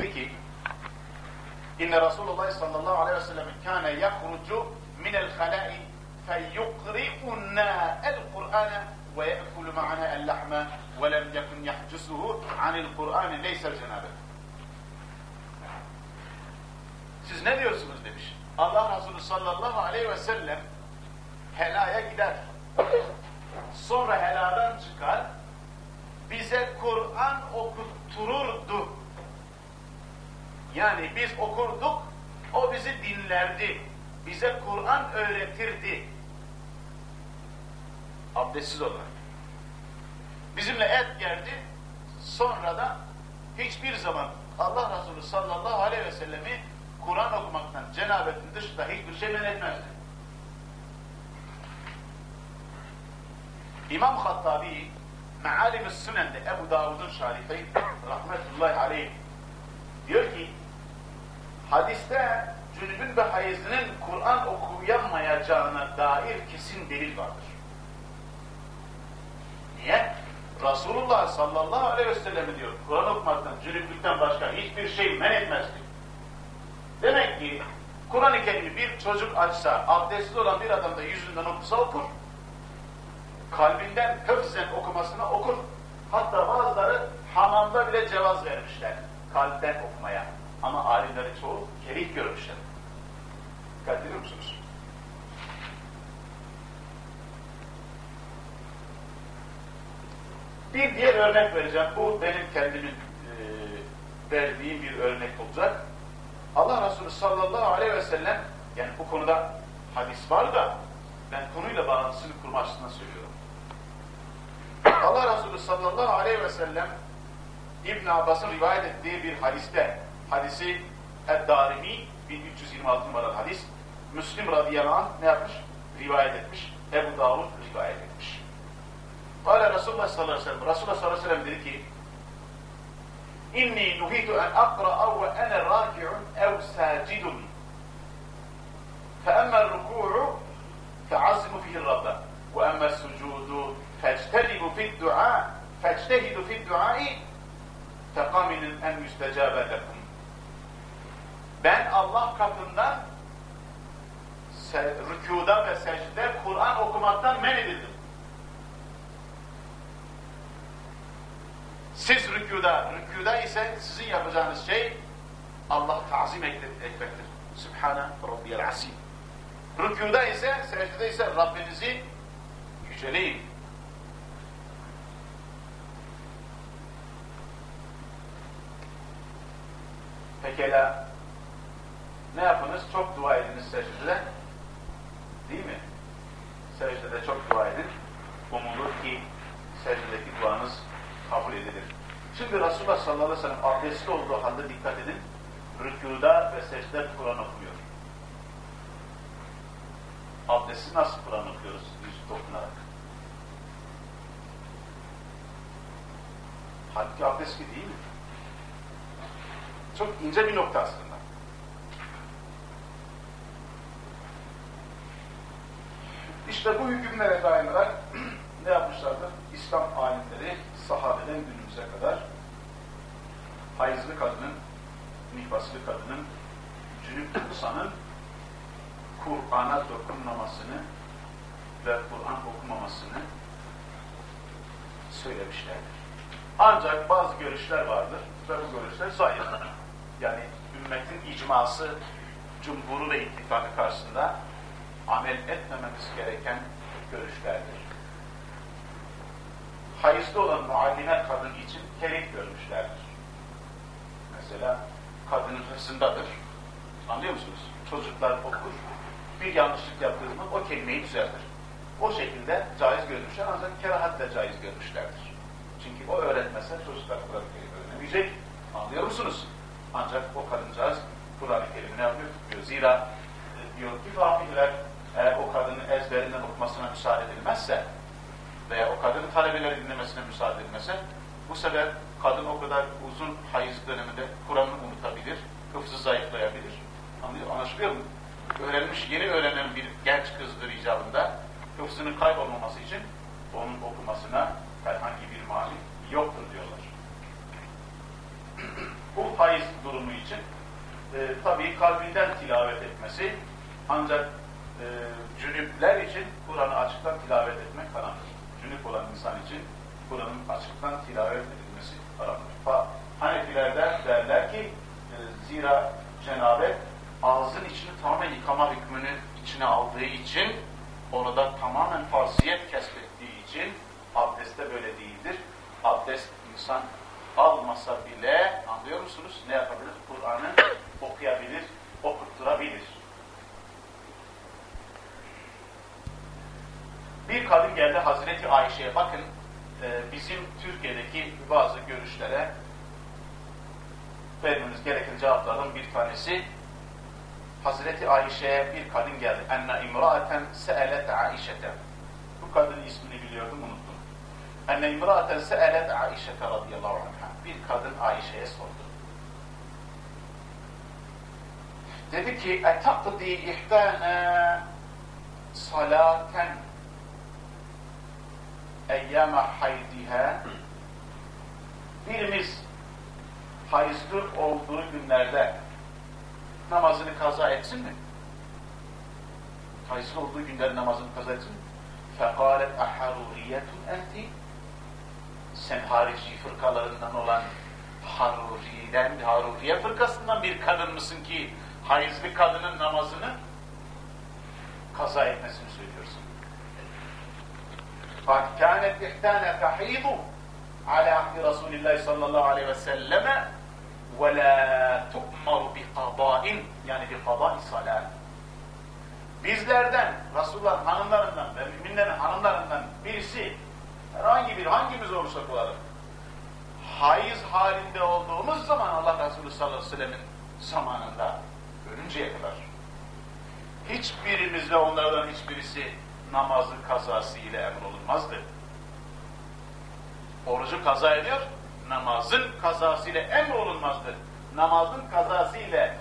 Peki, İnne Resulullah sallallahu aleyhi ve sellem kâne yahrucu minel halâi feyukri'unna el-Kur'ane ve ye'kulu ma'ana el-lahme ve lem yakun yahcusuhu anil Kur'ane leysel cenabet. Siz ne diyorsunuz demiş. Allah Resulü sallallahu aleyhi ve sellem helaya gider. Sonra heladan çıkar, bize Kur'an okuttururdu. Yani biz okurduk, o bizi dinlerdi. Bize Kur'an öğretirdi. Abdestsiz olarak. Bizimle et geldi, sonra da hiçbir zaman Allah Resulü sallallahu aleyhi ve sellemi Kur'an okumaktan cenabetin dışında hiçbir şey men etmezdi. İmam Hattabi Mealim-i Sünen'de Ebu Davud'un şarifi rahmetullahi aleyh diyor ki hadiste cünübün ve hayızının Kur'an okuyamayacağına dair kesin delil vardır. Niye? Resulullah sallallahu aleyhi ve sellem diyor Kur'an okumaktan, cünüplükten başka hiçbir şey men etmezdi. Demek ki Kur'an-ı Kerim'i bir çocuk açsa, abdestli olan bir adam da yüzünden okusa okur. Kalbinden hıfzen okumasını okur. Hatta bazıları hamamda bile cevaz vermişler kalpten okumaya. Ama alimleri çoğu kerih görmüşler. Dikkat ediyor musunuz? Bir diğer örnek vereceğim. Bu benim kendimin e, verdiğim bir örnek olacak. Allah Resulü sallallahu aleyhi ve sellem yani bu konuda hadis var da ben konuyla bağlantısını kurma söylüyorum. Allah Resulü sallallahu aleyhi ve sellem İbn Abbas'ın rivayet ettiği bir hadiste hadisi Eddarimi 1326 numaralı hadis Müslim radıyallahu anh ne yapmış? Rivayet etmiş. Ebu Davud rivayet etmiş. Kale Resulullah sallallahu aleyhi ve sellem Resulullah sallallahu aleyhi ve sellem dedi ki İnni nuhitu en akra'a ve ene raki'un ev sacidun fe emmel ruku'u fe azmu fihi rabbe ve emmel sucudu fectelibu fid dua fectehidu fid duai fe kaminin en ben Allah katından rükuda ve secde Kur'an okumaktan men edildim. Siz rükuda, rükuda ise sizin yapacağınız şey Allah tazim etmektir. Sübhane Rabbiyel Asim. Rükuda ise, secde ise Rabbinizi yüceleyin. Pekala ne yapınız? Çok dua ediniz secdede. Değil mi? Secdede çok dua edin. Umulur ki secdedeki duanız kabul edilir. Şimdi Resulullah sallallahu aleyhi ve sellem abdestli olduğu halde dikkat edin. Rükuda ve secde Kur'an okumuyor. Abdestsiz nasıl Kur'an okuyoruz? Yüz dokunarak. Halbuki abdest ki değil mi? Çok ince bir nokta aslında. İşte bu hükümlere dayanarak ne yapmışlardır? İslam alimleri sahabeden günümüze kadar hayızlı kadının, nifaslı kadının, cünüp insanın Kur'an'a dokunmamasını ve Kur'an okumamasını söylemişlerdir. Ancak bazı görüşler vardır ve bu görüşler zayıf. Yani ümmetin icması, cumhuru ve ittifakı karşısında amel etmememiz gereken görüşlerdir. Hayızlı olan muallime kadın için kerih görmüşlerdir. Mesela kadının hırsındadır. Anlıyor musunuz? Çocuklar okur. Bir yanlışlık yaptığı zaman o kelimeyi düzeltir. O şekilde caiz görmüşler ancak kerahat da caiz görmüşlerdir. Çünkü o öğretmezse çocuklar Kur'an-ı Kerim öğrenemeyecek. Anlıyor musunuz? Ancak o kadıncağız Kur'an-ı Kerim'i yapıyor? Zira e, diyor ki fakirler eğer o kadının ezberinden okumasına müsaade edilmezse veya o kadının talebeleri dinlemesine müsaade edilmezse bu sefer kadın o kadar uzun hayız döneminde Kur'an'ı unutabilir, hıfzı zayıflayabilir. Anlıyor, anlaşılıyor mu? Öğrenmiş, yeni öğrenen bir genç kızdır icabında hıfzının kaybolmaması için onun okumasına herhangi bir mani yoktur diyorlar. bu hayız e, tabii kalbinden tilavet etmesi ancak e, cünüpler için Kur'an'ı açıktan tilavet etmek haramdır. Cünüp olan insan için Kur'an'ın açıktan tilavet edilmesi haramdır. Hanefilerden derler ki e, zira cenabet ağzın içini tamamen yıkama hükmünü içine aldığı için onu da tamamen farziyet kesbettiği için abdestte böyle değildir. Abdest insan almasa bile anlıyor musunuz? Ne yapabilir? Kur'an'ı okuyabilir, okutturabilir. Bir kadın geldi Hazreti Ayşe'ye bakın e, bizim Türkiye'deki bazı görüşlere vermemiz gereken cevaplardan bir tanesi Hazreti Ayşe'ye bir kadın geldi. Enne imraaten se'elet Aişete. Bu kadının ismini biliyordum unuttum. Enne imraaten se'elet Aişete radıyallahu anh'a. Bir kadın Ayşe'ye sordu. Dedi ki etakdi ihtâne salaten eyyâme haydiha birimiz hayızlı olduğu günlerde namazını kaza etsin mi? Hayızlı olduğu günler namazını kaza etsin mi? فَقَالَتْ اَحَرُورِيَةٌ اَنْتِ Sen harici fırkalarından olan Haruri'den, Haruriye fırkasından bir kadın mısın ki hayızlı kadının namazını kaza etmesini söylüyorsun? قَدْ كَانَتْ اِحْتَانَ تَحِيضُ على عهد رسول الله صلى الله عليه وسلم وَلَا تُؤْمَرُ بِقَضَاءٍ yani bir qada salat. Bizlerden, Resulullah'ın hanımlarından ve müminlerin hanımlarından birisi, herhangi bir hangimiz olursak olalım, haiz halinde olduğumuz zaman Allah Resulü sallallahu aleyhi ve sellemin zamanında, ölünceye kadar, hiçbirimiz ve onlardan hiçbirisi namazı kazası ile emrolunmazdı. Orucu kaza ediyor, namazın kazası ile emrolunmazdır. Namazın kazası ile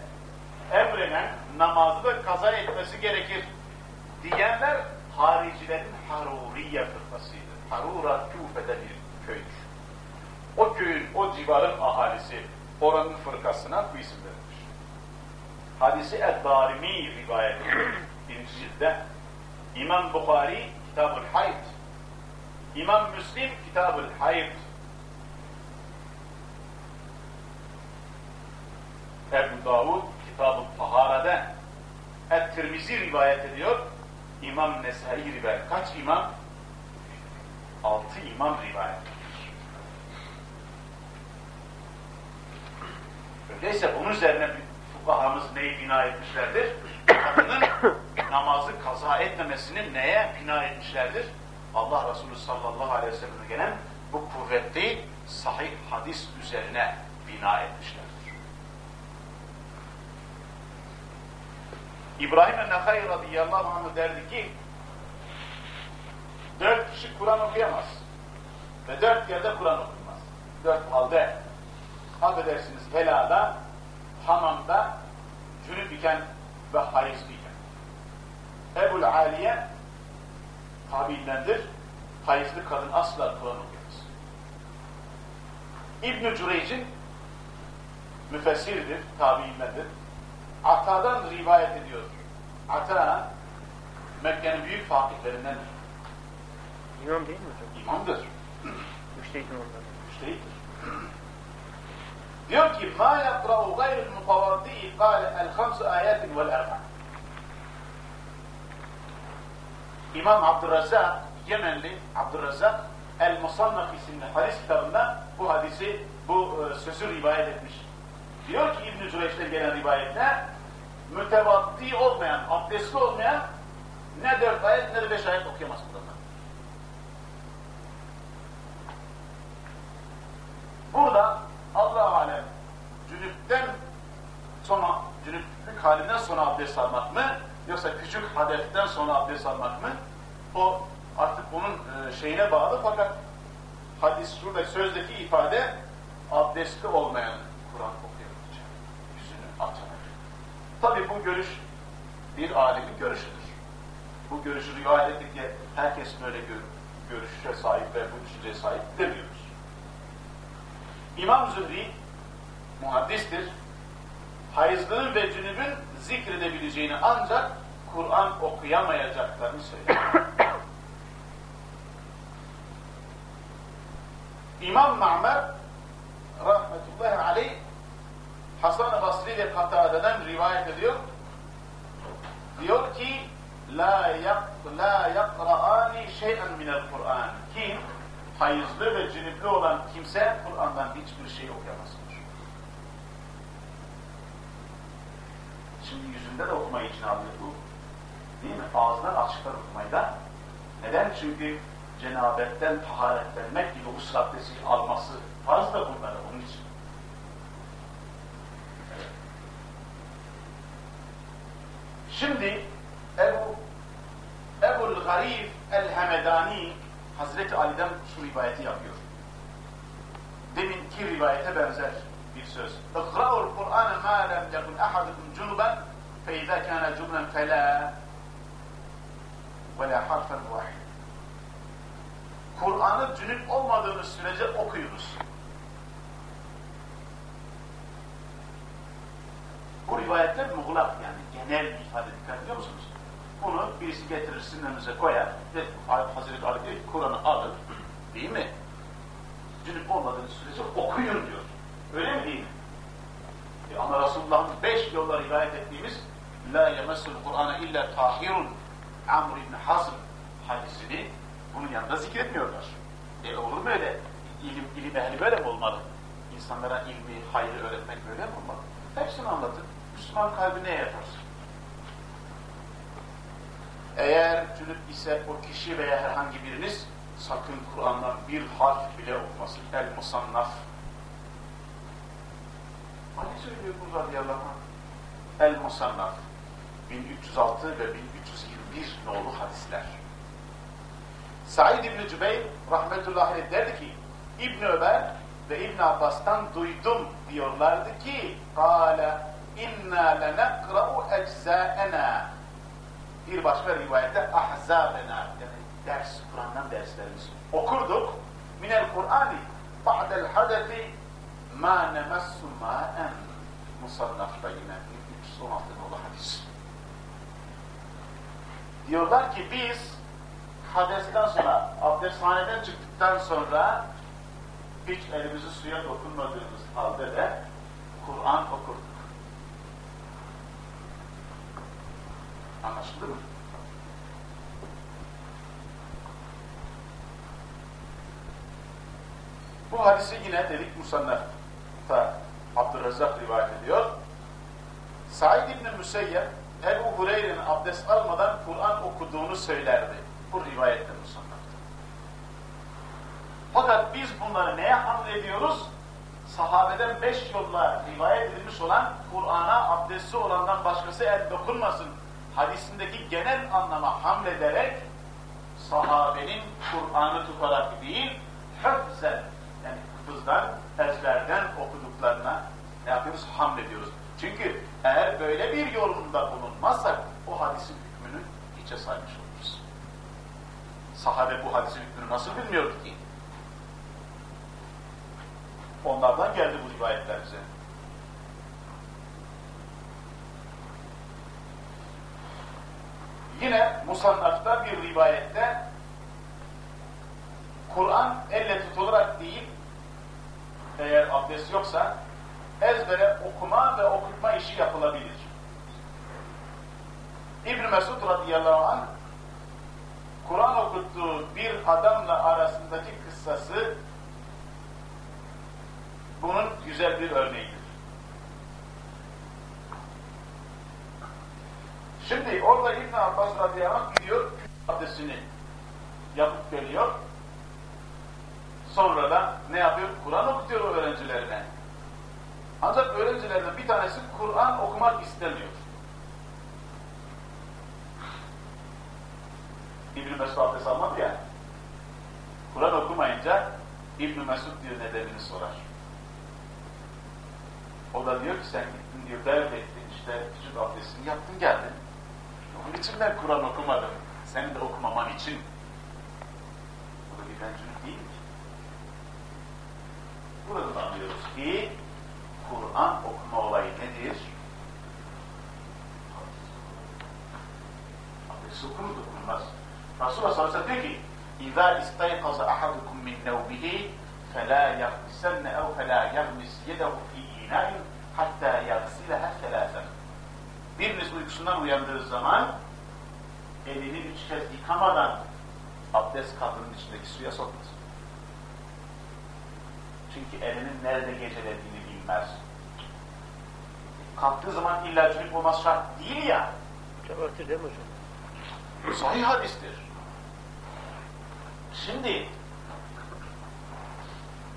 emrenen namazı da kaza etmesi gerekir diyenler haricilerin Haruriye fırkasıydı. Harura Küfe'de bir köydür. O köyün, o civarın ahalisi oranın fırkasına bu isim verilmiş. Hadisi Ed-Darimi rivayet ediyor. Birinci cilde. İmam Bukhari Kitab-ül Hayd. İmam Müslim Kitab-ül Hayd. Ebu Davud Kitab-ı Tahara'da Et-Tirmizi rivayet ediyor. İmam Nesai rivayet. Kaç imam? Altı imam rivayet. Öyleyse bunun üzerine fukahamız neyi bina etmişlerdir? Kadının namazı kaza etmemesini neye bina etmişlerdir? Allah Resulü sallallahu aleyhi ve sellem'e gelen bu kuvvetli sahih hadis üzerine bina etmişler. İbrahim el-Nakhai radıyallahu anh derdi ki dört kişi Kur'an okuyamaz. Ve dört yerde Kur'an okunmaz. Dört halde affedersiniz helada, hamamda, cünüp iken ve hayızlı iken. Ebul Aliye tabiindendir. Hayızlı kadın asla Kur'an okuyamaz. İbn-i Cüreyc'in müfessirdir, tabiindendir Ata'dan rivayet ediyor. Ata, Mekke'nin büyük fakihlerindendir. İmam değil mi hocam? İmamdır. Müştehit imamlardan. Müştehittir. Diyor ki ma yakra'u gayrul mutavaddi kâle el hamsu ayatin vel erba. İmam Abdurrazzak Yemenli Abdurrazzak El Musannaf isimli hadis kitabında bu hadisi, bu e, sözü rivayet etmiş. Diyor ki İbn-i Cüreyş'te gelen rivayette mütevaddi olmayan, abdestli olmayan ne dört ayet ne de beş ayet okuyamaz burada. Burada Allah alem cünüpten sonra cünüplük halinden sonra abdest almak mı yoksa küçük hadeften sonra abdest almak mı o artık onun e, şeyine bağlı fakat hadis şurada sözdeki ifade abdestli olmayan Kur'an okuyabilecek. Yüzünü atarak. Tabi bu görüş bir alemin görüşüdür. Bu görüşü rivayet ettik diye herkes böyle gör, görüşe sahip ve bu düşünceye sahip demiyoruz. İmam Zühri muhaddistir. Hayızlının ve cünübün zikredebileceğini ancak Kur'an okuyamayacaklarını söylüyor. İmam Ma'mer rahmetullahi aleyh Hasan-ı Basri ve Katade'den rivayet ediyor. Diyor ki la yak la yakra'ani şey'en minel Kur'an. Kim hayızlı ve cünüplü olan kimse Kur'an'dan hiçbir şey okuyamaz. Şimdi yüzünde de okumayı için alıyor bu. Değil mi? Ağzından açıklar okumayı da. Neden? Çünkü cenabetten taharetlenmek gibi usul abdesti alması farz da onun için. Evet. Şimdi Ebu Ebul Garif el-Hemedani Hazreti Ali'den şu rivayeti yapıyor. Deminki rivayete benzer bir söz. Ma lem yakun ahadukum cunuben fe izâ kâne cubnen felâ ve la harfen vahid. Kur'an'ı cünüp olmadığınız sürece okuyunuz. Bu rivayetler muğlak yani genel bir ifade dikkat ediyor musunuz? Bunu birisi getirir sizin koyar ve Hazreti Ali diyor Kur'an'ı alın değil mi? Cünüp olmadığınız sürece okuyun diyor. Öyle mi değil mi? E ama Resulullah'ın beş yolla rivayet ettiğimiz La yemessul Kur'an'a illa tahirun Amr ibn Hazm hadisini bunun yanında zikretmiyorlar. E olur mu öyle? İlim, ilim ehli böyle mi olmalı? İnsanlara ilmi, hayrı öğretmek böyle mi olmalı? Hepsini anlatın. Müslüman kalbi neye yatar? Eğer cünüp ise o kişi veya herhangi biriniz sakın Kur'an'dan bir harf bile okumasın. El musannaf. Ali söylüyor bu radıyallahu anh. El musannaf. 1306 ve 1321 nolu hadisler. Said İbni Cübeyr rahmetullahi aleyh derdi ki İbn Ömer ve İbn Abbas'tan duydum diyorlardı ki قَالَ اِنَّا لَنَقْرَأُ اَجْزَاءَنَا bir başka rivayette ahzabena yani ders, Kur'an'dan derslerimiz. Okurduk minel Kur'ani ba'del hadefi ma nemessu ma'en musannafta yine 316 nolu hadis. Diyorlar ki biz hadesten sonra, abdesthaneden çıktıktan sonra hiç elimizi suya dokunmadığımız halde de Kur'an okurduk. Anlaşıldı mı? Bu hadisi yine dedik Musannaf'ta Abdurrezzak rivayet ediyor. Said İbni Müseyyep Ebu Hureyre'nin abdest almadan Kur'an okuduğunu söylerdi. Bu rivayette Musannaf'ta. Fakat biz bunları neye hamlediyoruz? Sahabeden beş yolla rivayet edilmiş olan Kur'an'a abdesti olandan başkası el dokunmasın hadisindeki genel anlama hamlederek sahabenin Kur'an'ı tutarak değil, höfzen yani hıfızdan, ezberden okuduklarına ne yapıyoruz? Hamlediyoruz. Çünkü eğer böyle bir yorumda bulunmazsak o hadisin hükmünü hiçe saymış oluruz. Sahabe bu hadisin hükmünü nasıl bilmiyordu ki? Onlardan geldi bu rivayetler bize. Yine Musannaf'ta bir rivayette Kur'an elle tutularak değil, eğer abdest yoksa ezbere okuma ve okutma işi yapılabilir. İbn Mesud radıyallahu anh Kur'an okuttuğu bir adamla arasındaki kıssası bunun güzel bir örneğidir. Şimdi orada İbn Abbas radıyallahu gidiyor, abdestini yapıp geliyor. Sonra da ne yapıyor? Kur'an okutuyor öğrencilerine. Ancak öğrencilerden bir tanesi Kur'an okumak istemiyor. İbn-i Mesud abdest almadı ya. Kur'an okumayınca İbn Mesud diyor nedenini sorar. O da diyor ki sen gittin diyor dert ettin işte küçük abdestini yaptın geldin. Onun için ben Kur'an okumadım. Sen de okumaman için. Bu da bir bencillik değil ki. Buradan da anlıyoruz ki Kur'an okuma olayı nedir? Abdest okunur dokunmaz. Resulullah sallallahu aleyhi ve sellem diyor ki اِذَا اِسْتَيْقَزَ اَحَدُكُمْ مِنْ نَوْمِهِ فَلَا يَغْمِسَنَّ اَوْ فَلَا يَغْمِسْ يَدَهُ ف۪ي اِنَاءٍ حَتَّى يَغْسِلَهَا uykusundan uyandığı zaman elini üç kez yıkamadan abdest kabının içindeki suya sokmasın. Çünkü elinin nerede gecelediğini bilmez. Kalktığı zaman illa cünüp olması şart değil ya. Hocam örtü değil mi hocam? Sahih hadistir. Şimdi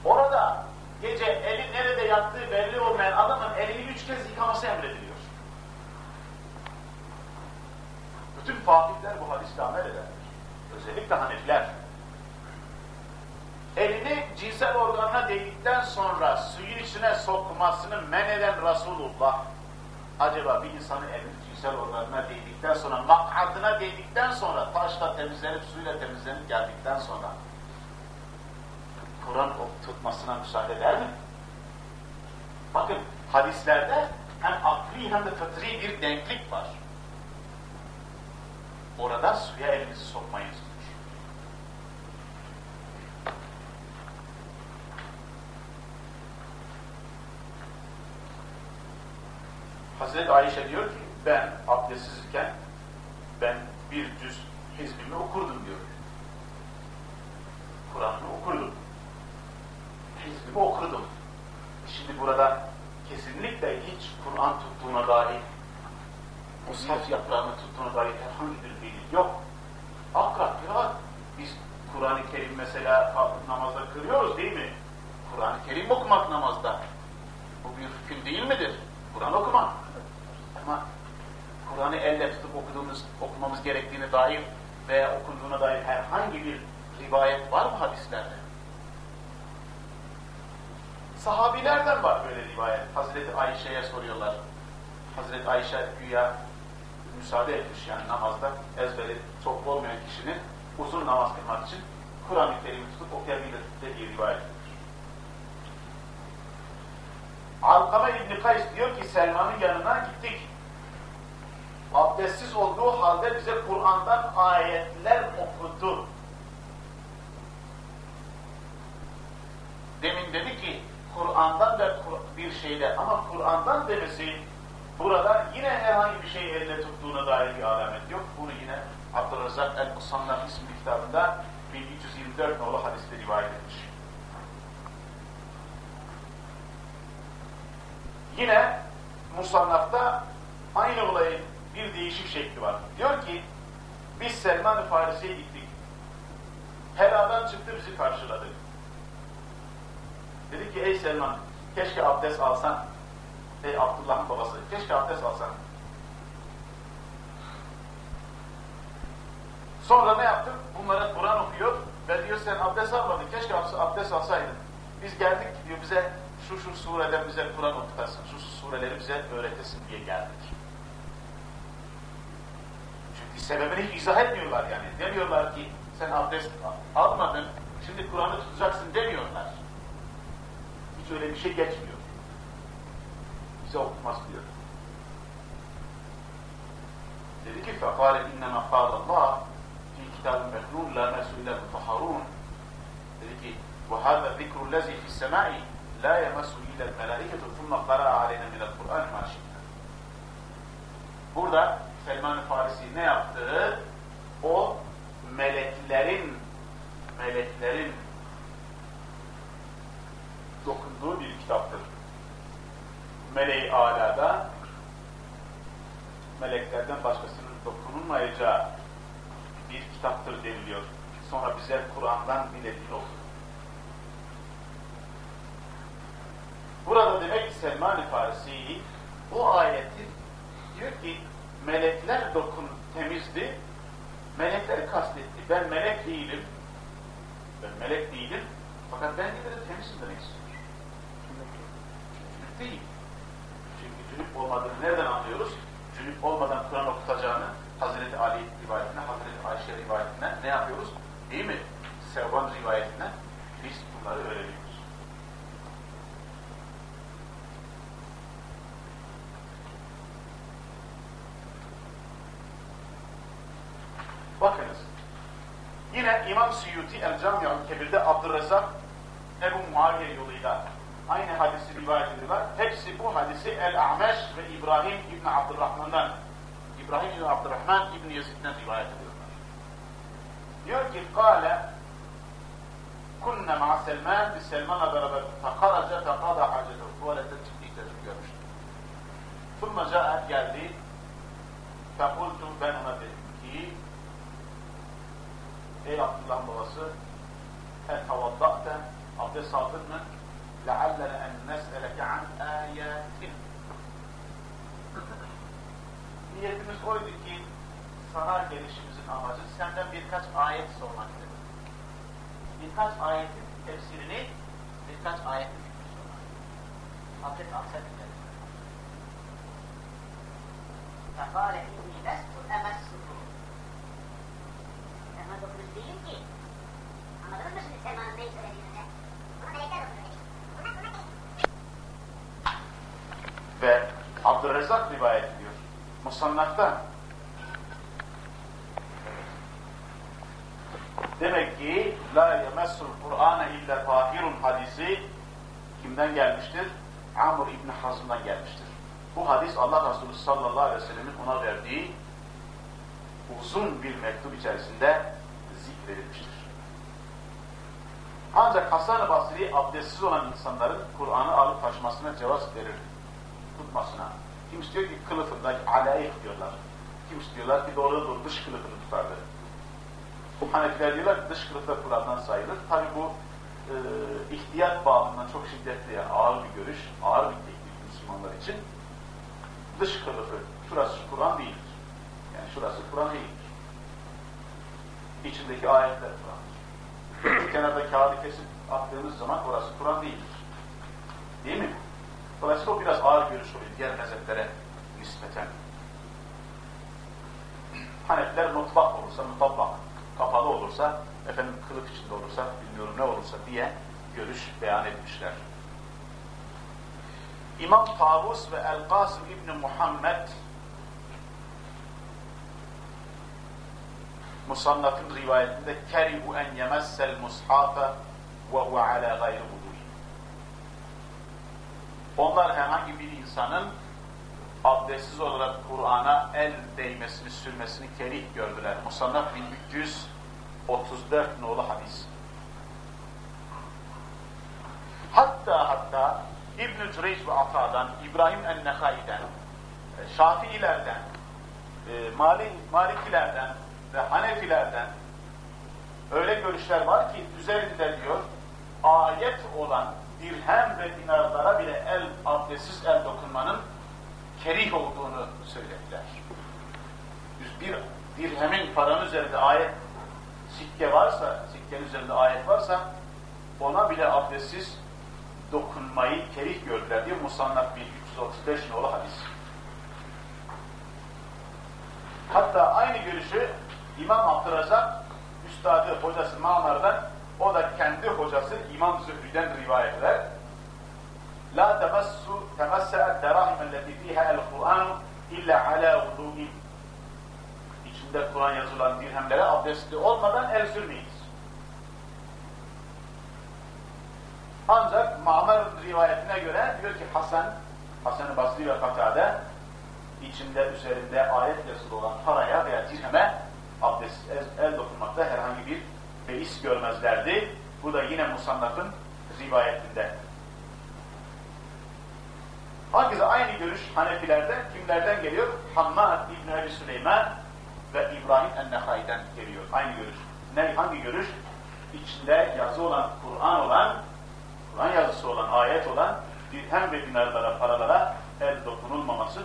orada gece eli nerede yattığı belli olmayan adamın elini üç kez yıkaması emrediliyor. Bütün fakihler bu hadisle amel ederler. Özellikle Hanefiler. Elini cinsel organına değdikten sonra suyun içine sokmasını men eden Resulullah acaba bir insanın elini cinsel organına değdikten sonra, makatına değdikten sonra, taşla temizlenip, suyla temizlenip geldikten sonra Kur'an tutmasına müsaade eder mi? Bakın hadislerde hem akli hem de fıtri bir denklik var. Orada suya elinizi sokmayın diyor. Hazreti Ayşe diyor ki ben abdestsizken ben bir cüz hizbimi okurdum diyor. Kur'an'ı okurdum. Hizbimi okurdum. Şimdi burada kesinlikle hiç Kur'an tuttuğuna dair Mushaf yaprağını tuttuğuna dair herhangi bir delil yok. Akra, kıraat. Biz Kur'an-ı Kerim mesela namazda kırıyoruz değil mi? Kur'an-ı Kerim okumak namazda. Bu bir hüküm değil midir? Kur'an okumak. Ama Kur'an'ı elle tutup okuduğumuz, okumamız gerektiğine dair veya okunduğuna dair herhangi bir rivayet var mı hadislerde? Sahabilerden var böyle rivayet. Hazreti Ayşe'ye soruyorlar. Hazreti Ayşe güya müsaade etmiş yani namazda ezberi çok olmayan kişinin uzun namaz kılmak için Kur'an-ı Kerim'i tutup okuyabilir dediği rivayet edilir. Alkama İbni Kays diyor ki Selman'ın yanına gittik. Abdestsiz olduğu halde bize Kur'an'dan ayetler okudu. Demin dedi ki Kur'an'dan ve bir şeyle ama Kur'an'dan demesi burada yine herhangi bir şey eline tuttuğuna dair bir alamet yok. Bunu yine Abdurrazak el-Musannaf isimli kitabında 1324 nolu hadiste rivayet etmiş. Yine Musannaf'ta aynı olayın bir değişik şekli var. Diyor ki biz Selman-ı Farisi'ye gittik. Hela'dan çıktı bizi karşıladı. Dedi ki ey Selman keşke abdest alsan. Ey Abdullah'ın babası keşke abdest alsan. Sonra ne yaptım? Bunlara Kur'an okuyor ve diyor sen abdest almadın keşke abdest alsaydın. Biz geldik diyor bize şu şu sureden bize Kur'an okutasın, şu şu sureleri bize öğretesin diye geldik. Çünkü sebebini izah etmiyorlar yani. Demiyorlar ki sen abdest almadın, şimdi Kur'an'ı tutacaksın demiyorlar. Hiç öyle bir şey geçmiyor Bize okutmaz diyor. Dedi ki فَقَالَ اِنَّمَا قَالَ اللّٰهِ فِي كِتَابٍ مَكْنُونَ لَا مَسُولَ الْمُطَحَرُونَ Dedi ki وَهَذَا الذِّكْرُ الَّذِي فِي السَّمَاءِ لَا يَمَسُ اِلَى الْمَلَائِكَةُ ثُمَّ قَرَأَ عَلَيْنَا مِنَ الْقُرْآنِ مَا شِئْنَا Burada Selman-ı Farisi ne yaptı? O meleklerin meleklerin dokunduğu bir kitaptır. Meleği alada meleklerden başkasının dokunulmayacağı bir kitaptır deniliyor. Sonra bize Kur'an'dan dilediğini okudu. Burada demek ki Selman-ı Farisi bu ayeti diyor ki melekler dokun temizdi. Melekleri kastetti. Ben melek değilim. Ben melek değilim. Fakat ben de temizim demek istiyor. Değil. Cünüp olmadığını nereden anlıyoruz? Cünüp olmadan Kur'an okutacağını Hazreti Ali rivayetine, Hazreti Ayşe rivayetine ne yapıyoruz? Değil mi? Sevban rivayetine biz bunları öğreniyoruz. Bakınız. Yine İmam Suyuti El-Cami'ül Kebir'de Abdurrezzak Ebu Muaviye yoluyla aynı hadisi rivayet ediyorlar. Hepsi bu hadisi El-A'meş ve İbrahim İbni Abdurrahman'dan İbrahim İbni Abdurrahman İbni Yazid'den rivayet ediyorlar. Diyor ki Kale kunne ma'a Selman biz Selman'la beraber fakaraca takada hacetu tuvalete çıktı ihtiyacını görmüştüm. Thumma ca'a geldi fekultu ben ona dedim ki Ey Abdullah'ın babası etavadda'te abdest aldın mı? لَعَلَّنَا اَنْ نَسْأَلَكَ عَنْ آيَاتٍ Niyetimiz oydu ki sana gelişimizin amacı senden birkaç ayet sormak istedim. Birkaç ayetin tefsirini, birkaç ayetin hükmü sormak. Abdest alsak istedim. فقال إني لست أمسه Selman dokunuş değilim ki. Anladınız mı şimdi Selman'ın neyi söylediğini? Abdurrezzak rivayet ediyor. Musannaf'ta. Demek ki la yemessul Kur'ane illa tahirun hadisi kimden gelmiştir? Amr İbni Hazm'dan gelmiştir. Bu hadis Allah Resulü sallallahu aleyhi ve sellemin ona verdiği uzun bir mektup içerisinde zikredilmiştir. Ancak Hasan-ı Basri abdestsiz olan insanların Kur'an'ı alıp taşımasına cevaz verir. Tutmasına. Kim istiyor ki kılıfındaki alayık diyorlar. Kim istiyorlar ki doğru doğru dış kılıfını tutardı. Hanefiler diyorlar ki dış kılıf da Kur'an'dan sayılır. Tabi bu e, ihtiyat bağımından çok şiddetli ağır bir görüş, ağır bir teknik Müslümanlar için. Dış kılıfı, şurası Kur'an değildir. Yani şurası Kur'an değildir. İçindeki ayetler Kur'an'dır. Kenarda kağıdı kesip attığımız zaman orası Kur'an değildir. Değil mi? Dolayısıyla o biraz ağır görüş oluyor diğer mezheplere nispeten. Hanefiler mutbak olursa, mutabbak, kapalı olursa, efendim kılıf içinde olursa, bilmiyorum ne olursa diye görüş beyan etmişler. İmam Tavus ve El-Kasım İbni Muhammed Musannaf'ın rivayetinde kerihu en yemessel mushafe ve hu ala gayri. Onlar herhangi bir insanın abdestsiz olarak Kur'an'a el değmesini, sürmesini kerih gördüler. Musannaf 1334 nolu hadis. Hatta hatta İbn-i Cüreyç ve Ata'dan, İbrahim el-Nekai'den, Şafiilerden, e, Malik, Malikilerden ve Hanefilerden öyle görüşler var ki üzerinde diyor ayet olan dirhem ve dinarlara bile el abdestsiz el dokunmanın kerih olduğunu söylediler. Bir dirhemin paranın üzerinde ayet sikke varsa, sikkenin üzerinde ayet varsa ona bile abdestsiz dokunmayı kerih gördüler diye Musannaf 1335 nolu hadis. Hatta aynı görüşü İmam Abdurrazak üstadı hocası Mamar'dan o da kendi hocası İmam Zühri'den rivayet eder. La temassu temassa derahim elleti fiha el-Kur'an illa ala vudu'in. İçinde Kur'an yazılan dirhemlere abdestli olmadan el sürmeyiz. Ancak Ma'mer'in rivayetine göre diyor ki Hasan, Hasan-ı Basri ve Katade içinde üzerinde ayet yazılı olan paraya veya dirheme abdest, el, el dokunmakta herhangi bir beis görmezlerdi. Bu da yine Musannaf'ın rivayetinde. Hangisi aynı görüş Hanefilerde kimlerden geliyor? Hammad İbn Ebi Süleyman ve İbrahim en-Nehai'den geliyor. Aynı görüş. Ne, hangi görüş? İçinde yazı olan, Kur'an olan, Kur'an yazısı olan, ayet olan dirhem ve dinarlara, paralara el dokunulmaması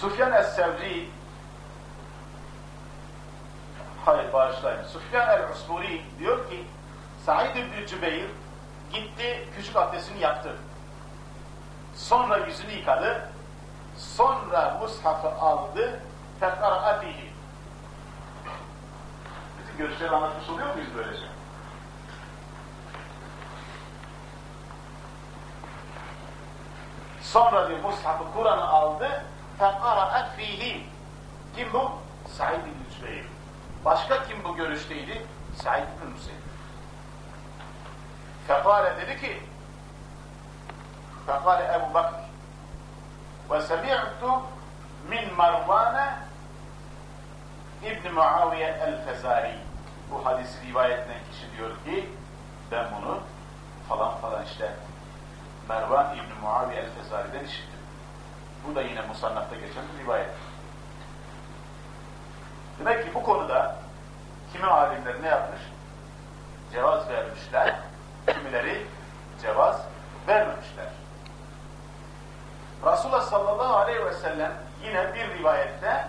Sufyan es-Sevri hayır bağışlayın. Sufyan el-Usburi diyor ki Said ibn Cübeyr gitti küçük abdestini yaptı. Sonra yüzünü yıkadı. Sonra mushafı aldı. Fekara fihi. Bütün görüşleri anlatmış oluyor muyuz böylece? Sonra diyor Mushaf'ı Kur'an'ı aldı. فَقَرَأَ fihi. Kim bu? Said bin Zübeyir. Başka kim bu görüşteydi? Said bin Hüseyin. Fekale dedi ki Fekale Ebu Bakr ve semi'tu min Marvana İbn Muaviye el-Fezari bu hadisi rivayet eden kişi diyor ki ben bunu falan falan işte Mervan İbn Muaviye el-Fezari'den işittim. Bu da yine Musannaf'ta geçen bir rivayet. Demek ki bu konuda kimi alimler ne yapmış? Cevaz vermişler, kimileri cevaz vermemişler. Resulullah sallallahu aleyhi ve sellem yine bir rivayette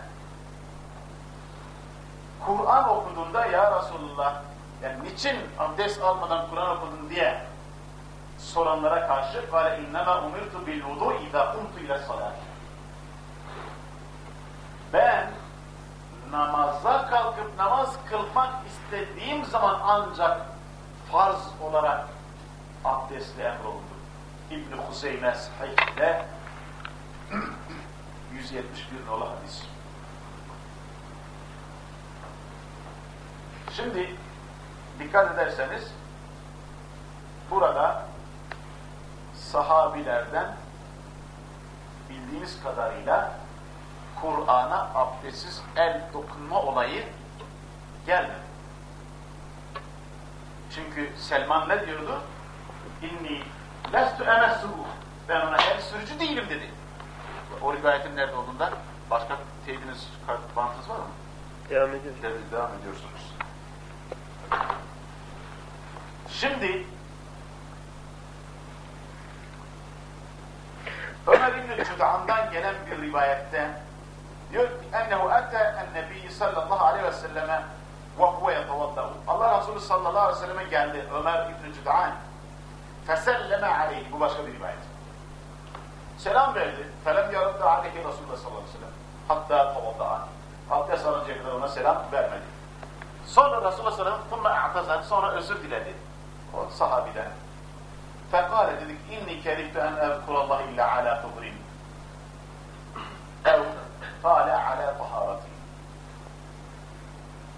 Kur'an okuduğunda ya Resulullah yani niçin abdest almadan Kur'an okudun diye soranlara karşı قال اِنَّمَا اُمِرْتُ بِالْوُضُوا اِذَا قُمْتُ اِلَى الصَّلَاةِ Ben namaza kalkıp namaz kılmak istediğim zaman ancak farz olarak abdestle emrolundu. İbn-i Huseyne Sahih'de 171 nolu hadis. Şimdi dikkat ederseniz burada sahabilerden bildiğimiz kadarıyla Kur'an'a abdestsiz el dokunma olayı gelmedi. Çünkü Selman ne diyordu? İnni lestu emessuhu. Ben ona el sürücü değilim dedi. O rivayetin nerede olduğunda başka teyidiniz, bantınız var mı? Devam ediyoruz. Evet, devam ediyorsunuz. Şimdi Ömer İbn-i Cüd'an'dan gelen bir rivayette diyor ki ennehu ete en-nebi sallallahu aleyhi ve selleme ve huve yetevadda'u. Allah Resulü sallallahu aleyhi ve selleme geldi Ömer İbn-i Cüd'an. Feselleme aleyhi. Bu başka bir rivayet. Selam verdi. Felem yaradda aleyhi Resulullah sallallahu aleyhi ve sellem. Hatta tavadda'a. Abdest alıncaya kadar ona selam vermedi. Sonra Resulullah sallallahu aleyhi ve sellem. Sonra özür diledi. O sahabiden. Fekale dedik inni kerihtu en ezkurallah illa ala tuhrin. Ev kale ala taharati.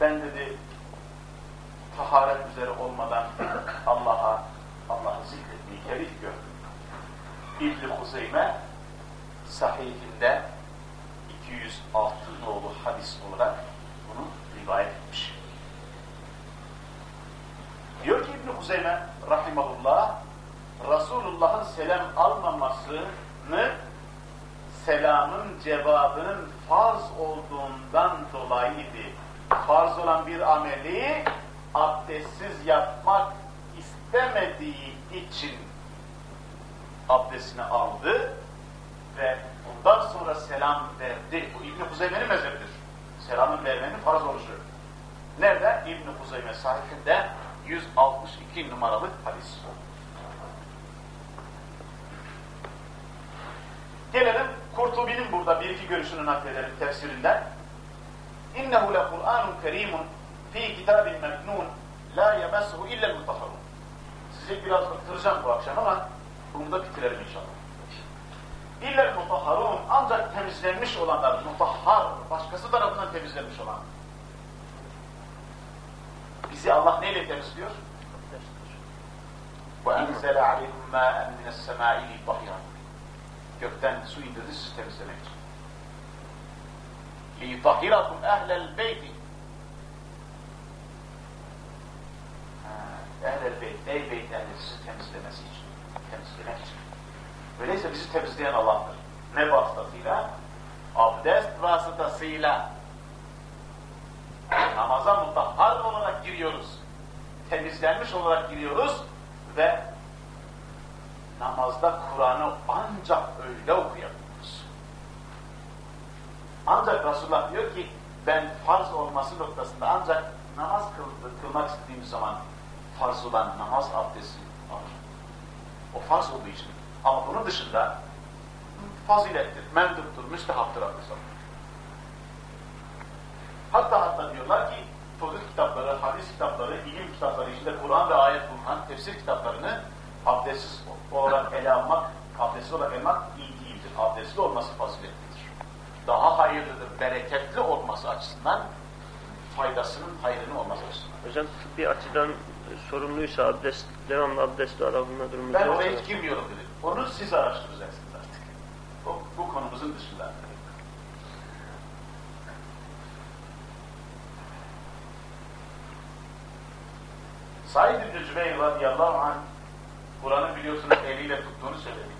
Ben dedi taharet üzere olmadan Allah'a Allah'ı zikretmeyi kerih gördüm. İbn-i Huzeyme sahihinde 206 nolu hadis olarak bunu rivayet etmiş. Diyor ki İbn-i Huzeyme rahimahullah Resulullah'ın selam almamasını selamın cevabının farz olduğundan dolayıydı. Farz olan bir ameli abdestsiz yapmak istemediği için abdestini aldı ve ondan sonra selam verdi. Bu İbn-i Huzeyme'nin mezhebidir. Selamın vermenin farz oluşu. Nerede? İbn-i Huzeyme sahifinde 162 numaralı hadis. Gelelim Kurtubi'nin burada bir iki görüşünü nakledelim tefsirinden. İnnehu le Kur'anun kerimun fi kitabin meknun la yemessuhu illel mutahharun. Sizi biraz ıktıracağım bu akşam ama bunu da bitirelim inşallah. İllel mutahharun ancak temizlenmiş olanlar, mutahhar, başkası tarafından temizlenmiş olan. Bizi Allah neyle temizliyor? وَاَنْزَلَ عَلَيْهُمْ مَاءً مِنَ السَّمَاءِ لِطَهِرًا Gökten su indirdi sizi temizlemek için. لِيُطَهِرَكُمْ اَهْلَ الْبَيْتِ Ehl-el beyt, ey beyt ehli sizi temizlemesi için, temizlemek için. Öyleyse bizi temizleyen Allah'tır. Ne vasıtasıyla? Abdest vasıtasıyla. Namaza mutahhar olarak giriyoruz. Temizlenmiş olarak giriyoruz ve namazda Kur'an'ı ancak öyle okuyabiliyoruz. Ancak Resulullah diyor ki ben farz olması noktasında ancak namaz kıl, kılmak istediğim zaman farz olan namaz abdesti alır. O farz olduğu için. Ama bunun dışında fazilettir, menduptur, müstehaptır abdest. Hatta hatta diyorlar ki tozut kitapları, hadis kitapları, ilim kitapları içinde Kur'an ve ayet bulunan tefsir kitaplarını abdestsiz olarak ele almak, abdestsiz olarak ele almak abdestli olması faziletlidir. Daha hayırlıdır, bereketli olması açısından, faydasının hayrını olması açısından. Hocam bir açıdan sorumluysa abdest, devamlı abdestli arabında durumu Ben oraya hiç girmiyorum dedim. Onu siz araştıracaksınız artık. O, bu konumuzun dışında. Said İbni Cübeyr radıyallahu anh Kur'an'ı biliyorsunuz eliyle tuttuğunu söyledik.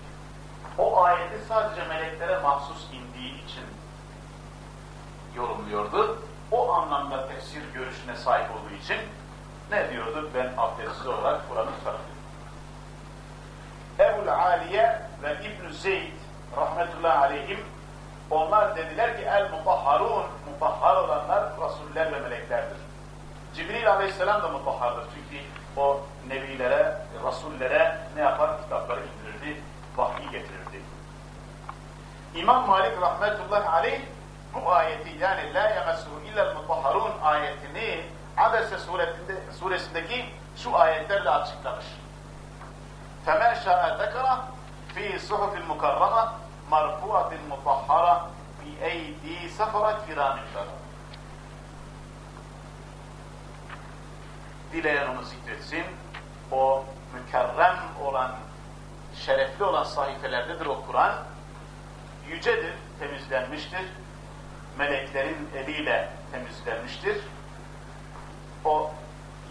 O ayeti sadece meleklere mahsus indiği için yorumluyordu. O anlamda tefsir görüşüne sahip olduğu için ne diyordu? Ben abdestsiz olarak Kur'an'ı tutarım. Ebul Aliye ve İbn Zeyd rahmetullahi aleyhim onlar dediler ki el mutahharun mutahhar olanlar rasuller ve meleklerdir. Cibril aleyhisselam da mutahhardır çünkü o nebilere, rasullere ne yapar? Kitapları indirirdi, vahyi getirirdi. İmam Malik rahmetullahi aleyh bu ayeti yani la yemessuhu illel mutahharun ayetini Abese suresinde, suresindeki şu ayetlerle açıklamış. فَمَنْ شَاءَ ذَكَرَ فِي صُحُفِ الْمُكَرَّمَةِ مَرْفُوَةٍ مُطَهَّرَةٍ بِاَيْدِي سَفَرَةٍ كِرَامٍ Dileyen onu zikretsin. O mükerrem olan, şerefli olan sahifelerdedir o Kur'an. Yücedir, temizlenmiştir. Meleklerin eliyle temizlenmiştir. O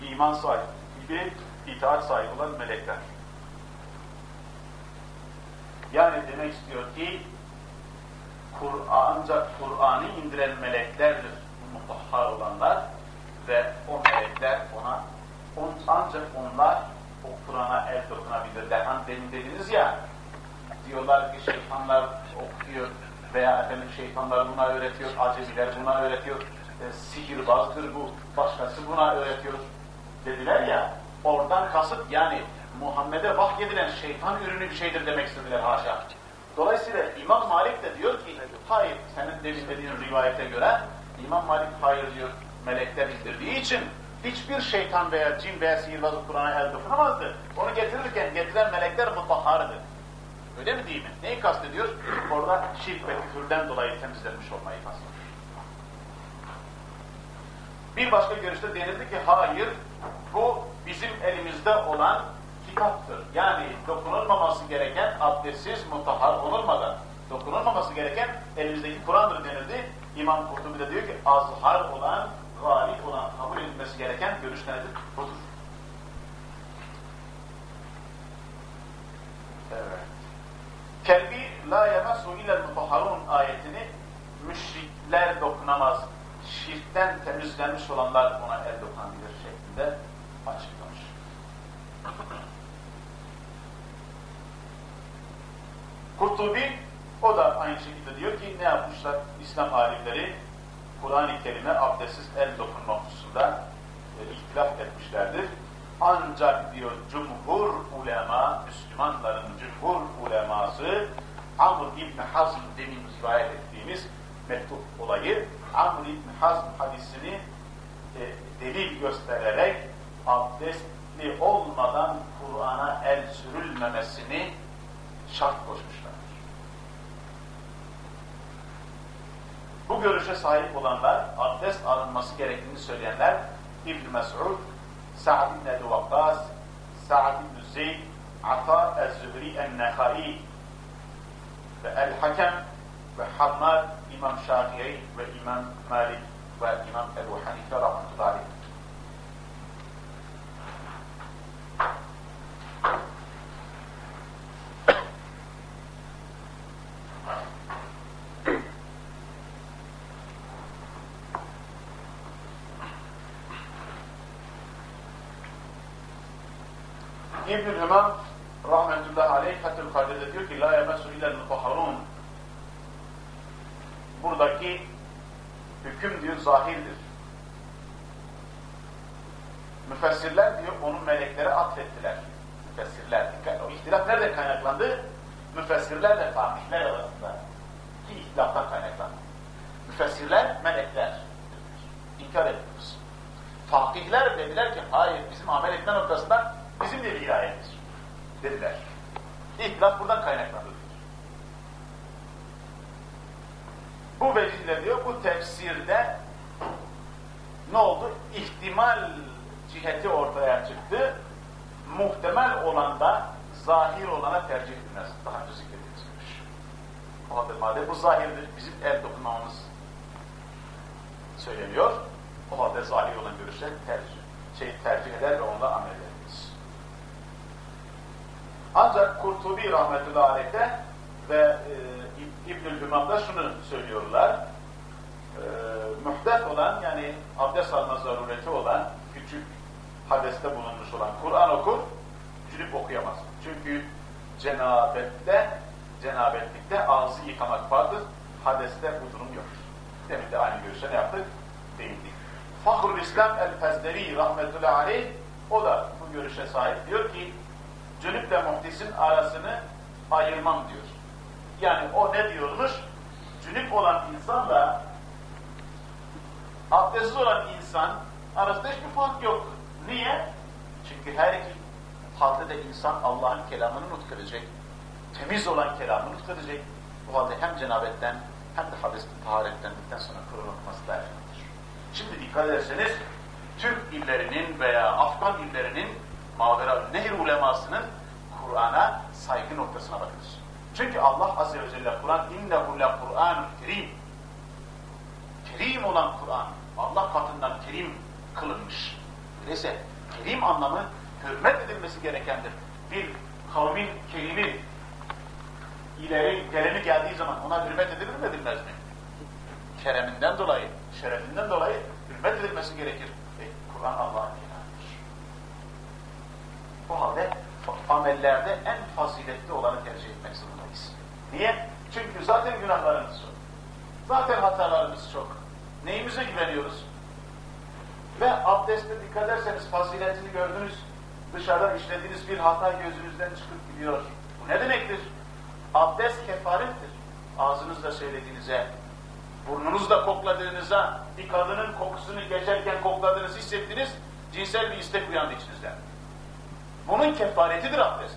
iman sahibi, itaat sahibi olan melekler. Yani demek istiyor ki Kur'an ancak Kur'an'ı indiren meleklerdir mutahhar olanlar ve o melekler ona on, ancak onlar o Kur'an'a el dokunabilirler. Hani demin dediniz ya diyorlar ki şeytanlar okuyor veya efendim şeytanlar buna öğretiyor, acemiler buna öğretiyor, e, sihirbazdır bu, başkası buna öğretiyor dediler ya oradan kasıt yani Muhammed'e vahyedilen şeytan ürünü bir şeydir demek istediler haşa. Dolayısıyla İmam Malik de diyor ki hayır senin demin dediğin rivayete göre İmam Malik hayır diyor melekler indirdiği için hiçbir şeytan veya cin veya sihirbaz Kur'an'a el dokunamazdı. Onu getirirken getiren melekler mutahharıdır. Öyle mi değil mi? Neyi kastediyor? Orada şirk ve küfürden dolayı temizlenmiş olmayı kastediyor. Bir başka görüşte denildi ki hayır bu bizim elimizde olan kitaptır. Yani dokunulmaması gereken abdestsiz mutahhar olunmadan dokunulmaması gereken elimizdeki Kur'an'dır denildi. İmam Kurtubi de diyor ki azhar olan, galip olan, kabul edilmesi gereken görüş nedir? Budur. Evet. Kelbi la yemessu ilel mutahharun ayetini müşrikler dokunamaz. Şirkten temizlenmiş olanlar ona el dokunabilir şeklinde açıklamış. Kurtubi o da aynı şekilde diyor ki ne yapmışlar İslam alimleri Kur'an-ı Kerim'e abdestsiz el dokunma hususunda e, ihtilaf etmişlerdir. Ancak diyor cumhur ulema, Müslümanların cumhur uleması Amr İbn Hazm demin rivayet ettiğimiz mektup olayı Amr İbn Hazm hadisini e, delil göstererek abdestli olmadan Kur'an'a el sürülmemesini şart koşmuşlardır. Bu görüşe sahip olanlar, abdest alınması gerektiğini söyleyenler İbn Mes'ud, Sa'd ibn Ebu Vakkas, Sa'd ibn Zeyd, Ata el-Zühri el-Nekhai ve El-Hakem ve Hammad, İmam Şafii ve İmam Malik ve İmam Ebu Hanife rahmetullahi aleyh. İbn-i Hümam rahmetullahi aleyh Fethül Kadir'de diyor ki la yemessu illel mutahharun buradaki hüküm diyor zahirdir. Müfessirler diyor onu meleklere atfettiler. Müfessirler. O ihtilaf nerede kaynaklandı? Müfessirlerle fakihler arasında. Ki ihtilaftan kaynaklandı. Müfessirler melekler. İnkar ediyoruz. Fakihler dediler ki hayır bizim amel etme noktasından bizim de bir ayettir. Dediler. İhtilaf buradan kaynaklandı. Bu vecihle diyor, bu tefsirde ne oldu? İhtimal ciheti ortaya çıktı. Muhtemel olan da zahir olana tercih edilmez. Daha önce zikrettiğimiz gibi. O halde madem bu zahirdir, bizim el dokunmamız söyleniyor. O halde zahir olan görüşe tercih, şey, tercih eder ve onunla amel ederiz. Ancak Kurtubi rahmetullahi aleyh'te ve e, İbnül Hümam'da şunu söylüyorlar. E, mühdet olan yani abdest alma zarureti olan küçük hadeste bulunmuş olan Kur'an okur, cünüp okuyamaz. Çünkü cenabette, cenabetlikte ağzı yıkamak vardır. Hadeste bu durum yok. Demin de aynı görüşe ne yaptık? Değindik. Fahrul İslam el-Fezderi rahmetullahi aleyh o da bu görüşe sahip diyor ki cünüple muhdisin arasını ayırmam diyor. Yani o ne diyormuş? Cünüp olan insanla abdestsiz olan insan arasında hiçbir fark yok. Niye? Çünkü her iki halde de insan Allah'ın kelamını nutk edecek. Temiz olan kelamını nutk edecek. Bu halde hem cenabetten hem de hadesten, taharetlendikten sonra da efendidir. Şimdi dikkat ederseniz Türk illerinin veya Afgan illerinin Mavera Nehir ulemasının Kur'an'a saygı noktasına bakınız. Çünkü Allah Azze ve Celle Kur'an innehu le Kur'an kerim. Kerim olan Kur'an Allah katından kerim kılınmış. Öyleyse kerim anlamı hürmet edilmesi gerekendir. Bir kavmin kerimi ileri geleni geldiği zaman ona hürmet edilir mi edilmez mi? Kereminden dolayı, şerefinden dolayı hürmet edilmesi gerekir. E, Kur'an Allah'ın Bu halde amellerde en faziletli olanı tercih etmek zorundayız. Niye? Çünkü zaten günahlarımız çok. Zaten hatalarımız çok. Neyimize güveniyoruz? Ve abdestte dikkat ederseniz faziletini gördünüz. Dışarıdan işlediğiniz bir hata gözünüzden çıkıp gidiyor. Bu ne demektir? Abdest kefarettir. Ağzınızla söylediğinize, burnunuzla kokladığınıza, bir kadının kokusunu geçerken kokladığınızı hissettiniz, cinsel bir istek uyandı içinizden. Bunun kefaretidir abdest.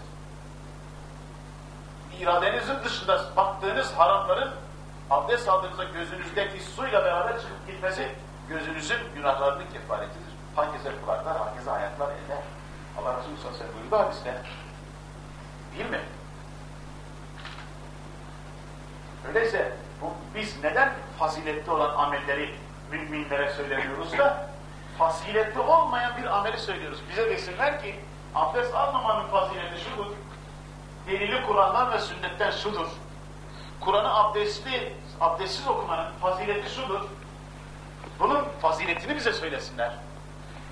İradenizin dışında baktığınız haramların abdest aldığınızda gözünüzdeki suyla beraber çıkıp gitmesi gözünüzün günahlarının kefaretidir. Herkese kulaklar, herkese ayaklar, eller. Allah Resulü sallallahu aleyhi ve sellem buyurdu. Değil mi? Öyleyse bu, biz neden faziletli olan amelleri müminlere söylemiyoruz da faziletli olmayan bir ameli söylüyoruz. Bize desinler ki abdest almamanın fazileti şudur. Delili Kur'an'dan ve sünnetten şudur. Kur'an'ı abdestli, abdestsiz okumanın fazileti şudur. Bunun faziletini bize söylesinler.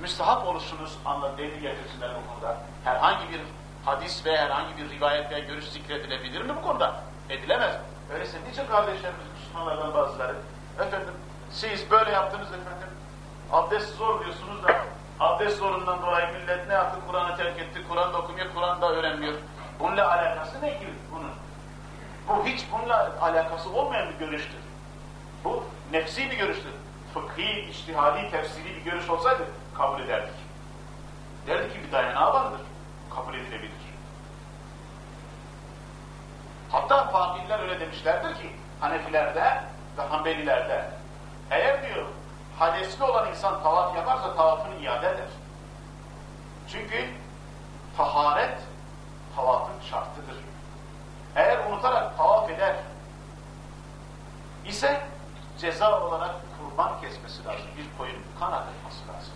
Müstahap oluşunuz anla delil getirsinler bu konuda. Herhangi bir hadis ve herhangi bir rivayet veya görüş zikredilebilir mi bu konuda? Edilemez. Öyleyse nice kardeşlerimiz Müslümanlardan bazıları efendim siz böyle yaptınız efendim abdest zor diyorsunuz da abdest zorundan dolayı millet ne yaptı? Kur'an'ı terk etti, Kur'an'da okumuyor, Kur'an'da öğrenmiyor. Bununla alakası ne ki bunun? Bu hiç bununla alakası olmayan bir görüştür. Bu nefsi bir görüştür. Fıkhi, iştihadi, tefsiri bir görüş olsaydı kabul ederdik. Derdik ki bir dayanağı vardır. Kabul edilebilir. Hatta fakirler öyle demişlerdir ki Hanefilerde ve Hanbelilerde eğer diyor hadesli olan insan tavaf yaparsa tavafını iade eder. Çünkü taharet tavafın şartıdır. Eğer unutarak tavaf eder ise ceza olarak kurban kesmesi lazım. Bir koyun kan akıtması lazım.